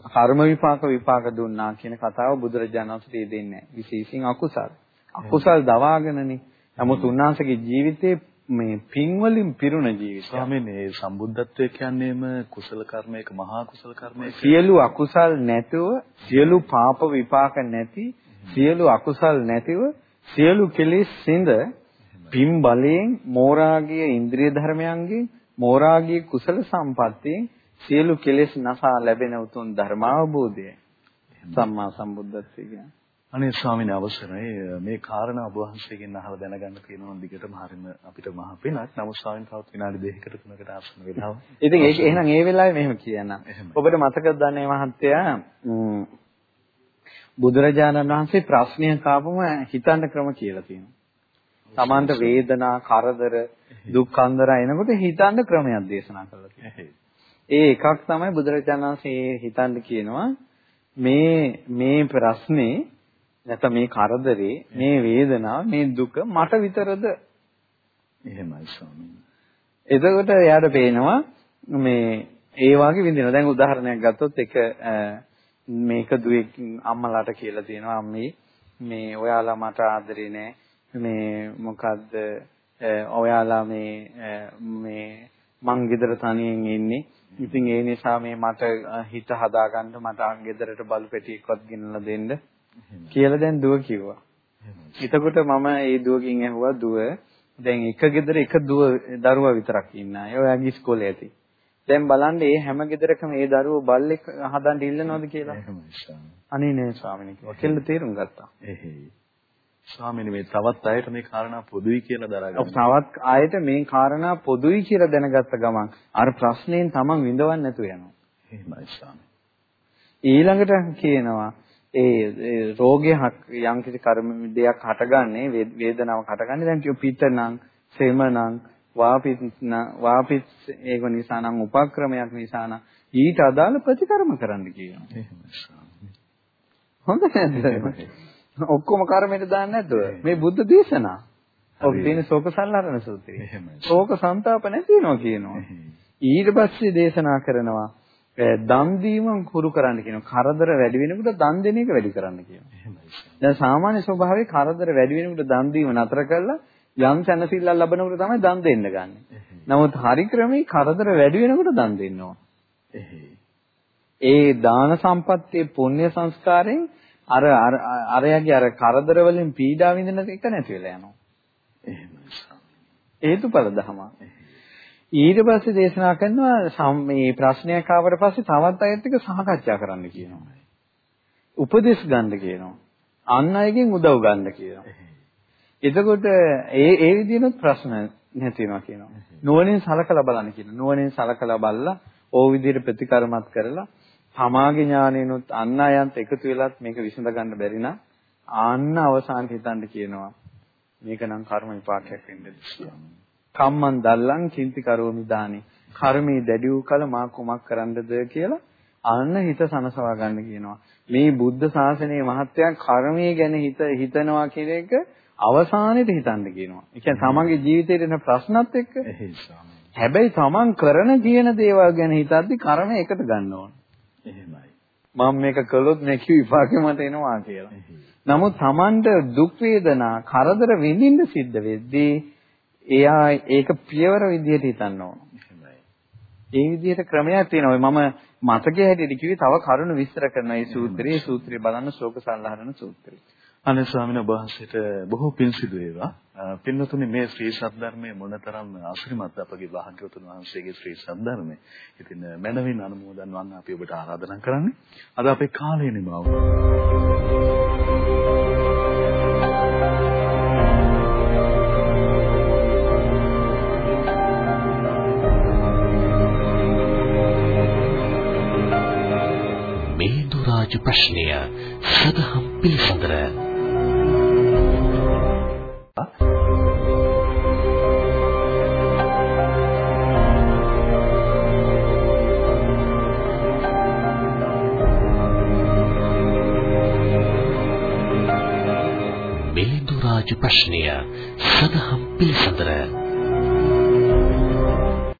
කර්ම විපාක විපාක දුන්නා කියන කතාව බුදුරජාණන් වහන්සේ දෙන්නේ නැහැ. විශේෂයෙන් අකුසල්. අකුසල් දවාගෙනනේ. නමුත් උන්වහන්සේගේ ජීවිතේ මේ පින් වලින් පිරුණ ජීවිතය. ස්වාමීන් මේ සම්බුද්ධත්වය කියන්නේම කුසල කර්මයක මහා කුසල කර්මයක. සියලු අකුසල් නැතුව, සියලු පාප විපාක නැති, සියලු අකුසල් නැතිව, සියලු කෙලෙස් සිඳ පින් බලයෙන් මෝරාගිය ඉන්ද්‍රිය ධර්මයන්ගෙන් මෝරාගිය කුසල සම්පත්තියෙන් සියලු කෙලෙස් නසා ලැබෙන උතුම් ධර්මාවබෝධය සම්මා සම්බුද්ධත්වය කියන්නේ. අනේ ස්වාමීන් අවසරයි මේ කාරණා ඔබ වහන්සේගෙන් අහලා දැනගන්න තියෙනවා දිගටම හරිම අපිට මහ පිනක්. නමුත් ස්වාමීන් තවත් විනාඩි දෙකකට තුනකට ආසන්න වෙලාව. ඉතින් ඒක එහෙනම් ඒ වෙලාවේ මෙහෙම කියන්න. ඔබට මතකද දන්නේ මහත්තයා බුදුරජාණන් වහන්සේ ප්‍රශ්නයක් ආවම හිතන්න ක්‍රම කියලා තියෙනවා. Tamanta වේදනා, කරදර, දුක් අන්දර එනකොට හිතන්න ක්‍රමයක් දේශනා තියෙනවා. ඒ එකක් තමයි බුදුරජාණන් වහන්සේ හිතන්න කියනවා මේ මේ ප්‍රශ්නේ නැත්නම් මේ කරදරේ මේ වේදනාව මේ දුක මට විතරද එහෙමයි ස්වාමීනි. එතකොට එයාට පේනවා මේ ඒ වගේ විඳිනවා. දැන් උදාහරණයක් ගත්තොත් එක මේක දුවෙක් අම්මලාට කියලා තියෙනවා අම්මේ මේ ඔයාලා මට ආදරේ නෑ මේ මොකද්ද ඔයාලා මේ මේ මං ගෙදර තනියෙන් ඉන්නේ ඉතින් ඒ නිසා මේ මට හිත හදාගන්න මට ගෙදරට බලු පෙට්ටියක්වත් ගෙනලා දෙන්න කියලා දැන් දුව කිව්වා. එතකොට මම ඒ දුවකින් ඇහුවා දුව දැන් එක ගෙදර එක දුව දරුවා විතරක් ඉන්න අය. ඔයාගේ ඉස්කෝලේ ඇති. දැන් බලන්න මේ හැම ගෙදරකම මේ දරුවෝ බල්ලෙක් හදන්න ඉල්ලනවද කියලා. අනේ නෑ ස්වාමීනි කිව්වා. කෙල්ල තේරුම් ගත්තා. එහෙයි. ස්වාමීනි මේ තවත් අයට මේ කාරණා පොදුයි කියලා දරගන්න. තවත් අයට මේ කාරණා පොදුයි කියලා දැනගත්ත ගමන් අර ප්‍රශ්නෙන් Taman විඳවන්න නැතුව යනවා. එහෙමයි ස්වාමී. ඊළඟට කියනවා ඒ රෝගය යම් කිසි කර්ම දෙයක් හටගන්නේ වේදනාවක් හටගන්නේ දැන් කිය පිටනම් සෙමනම් වාපිත් වාපිත් ඒක නිසා නම් උපක්‍රමයක් නිසා නම් ඊට අදාළ ප්‍රතිකර්ම කරන්න කියනවා. එහෙමයි. හොඳ නේද? ඔක්කොම කර්මයට දාන්නේ නැද්ද? මේ බුද්ධ දේශනා. ඔබ තියෙන ශෝක සල්ලාරණ සූත්‍රය. ශෝක සංతాප නැති වෙනවා කියනවා. ඊට පස්සේ දේශනා කරනවා දන් දීම කුරු කරන්න කියනවා. කරදර වැඩි වෙනකොට දන් දෙන එක වැඩි කරන්න කියනවා. දැන් සාමාන්‍ය ස්වභාවයේ කරදර වැඩි වෙනකොට දන් දීම නතර කරලා යම් සැනසෙල්ලක් ලැබෙනකොට තමයි දන් දෙන්න ගන්න. නමුත් හරි ක්‍රමේ කරදර වැඩි වෙනකොට දන් දෙන්න ඕන. ඒ දාන සම්පත්තියේ පුණ්‍ය සංස්කාරයෙන් අර අර අරයාගේ අර කරදර වලින් පීඩා විඳින එක නැති වෙලා යනවා. එහෙමයි. හේතුඵල ධම. ඊට පස්සේ දේශනා කරනවා මේ ප්‍රශ්නයක් ආවට පස්සේ තවත් අයත් එක්ක සාකච්ඡා කරන්න කියනවා. උපදෙස් ගන්න කියනවා. අන් අයගෙන් උදව් ගන්න කියනවා. එතකොට ඒ ඒ විදිහට ප්‍රශ්න නැති වෙනවා කියනවා. නුවණින් සලකලා බලන්න කියනවා. නුවණින් සලකලා බලලා ඕ විදිහට ප්‍රතිකර්මත් කරලා තමාගේ ඥානෙනොත් අන් අයන්ට එකතු වෙලත් මේක විසඳ ගන්න බැරි නම් ආන්න අවසානට හිතන්න කියනවා. මේක නම් කර්ම විපාකයක් වෙන්නද කම්මන් දල්ලං චින්ති කරෝමි දානි. කර්මී දැඩි වූ කල මා කුමක් කරන්නද කියලා අන්න හිත සනසවා ගන්න කියනවා. මේ බුද්ධ ශාසනයේ මහත්යන් කර්මයේ ගැන හිත හිතනවා කියන එක අවසානයේට හිතන්න කියනවා. ඒ කියන්නේ තමන්ගේ ජීවිතේට එන ප්‍රශ්නත් එක්ක. හැබැයි තමන් කරන කියන දේවල් ගැන හිතද්දි කර්ම එකට ගන්න ඕන. එහෙමයි. මම මේක කළොත් මේක විපාකෙ මට එනවා කියලා. නමුත් තමන්ට දුක් වේදනා කරදර විඳින්න සිද්ධ වෙද්දී එයා ඒක පියවර විදිහට හිතන්න ඕන. ඒ විදිහට ක්‍රමයක් තියෙනවා. මම මතකයේ හැටියට කිව්වේ තව කරුණු විස්තර කරන මේ සූත්‍රයේ සූත්‍රය බලන්න ශෝක සල්ලහරණ සූත්‍රය. අනේ ස්වාමීන් වහන්සේට බොහෝ පින් සිදු වේවා. පින්වතුනි මේ ශ්‍රී සද්ධර්මයේ මොනතරම් අසිරිමත් අපගේ භාග්‍යවතුන් වහන්සේගේ ශ්‍රී සද්ධර්මය. ඉතින් මනවින් අනුමෝදන් වන්න අපි ඔබට ආරාධනා කරන්නේ. අද අපේ කාලය නිමාව. මේ දුරාජ ප්‍රශ්නය සදහම් පිළිසඳර මේ දුරාජ ප්‍රශ්නය සදහම් පිළිසඳර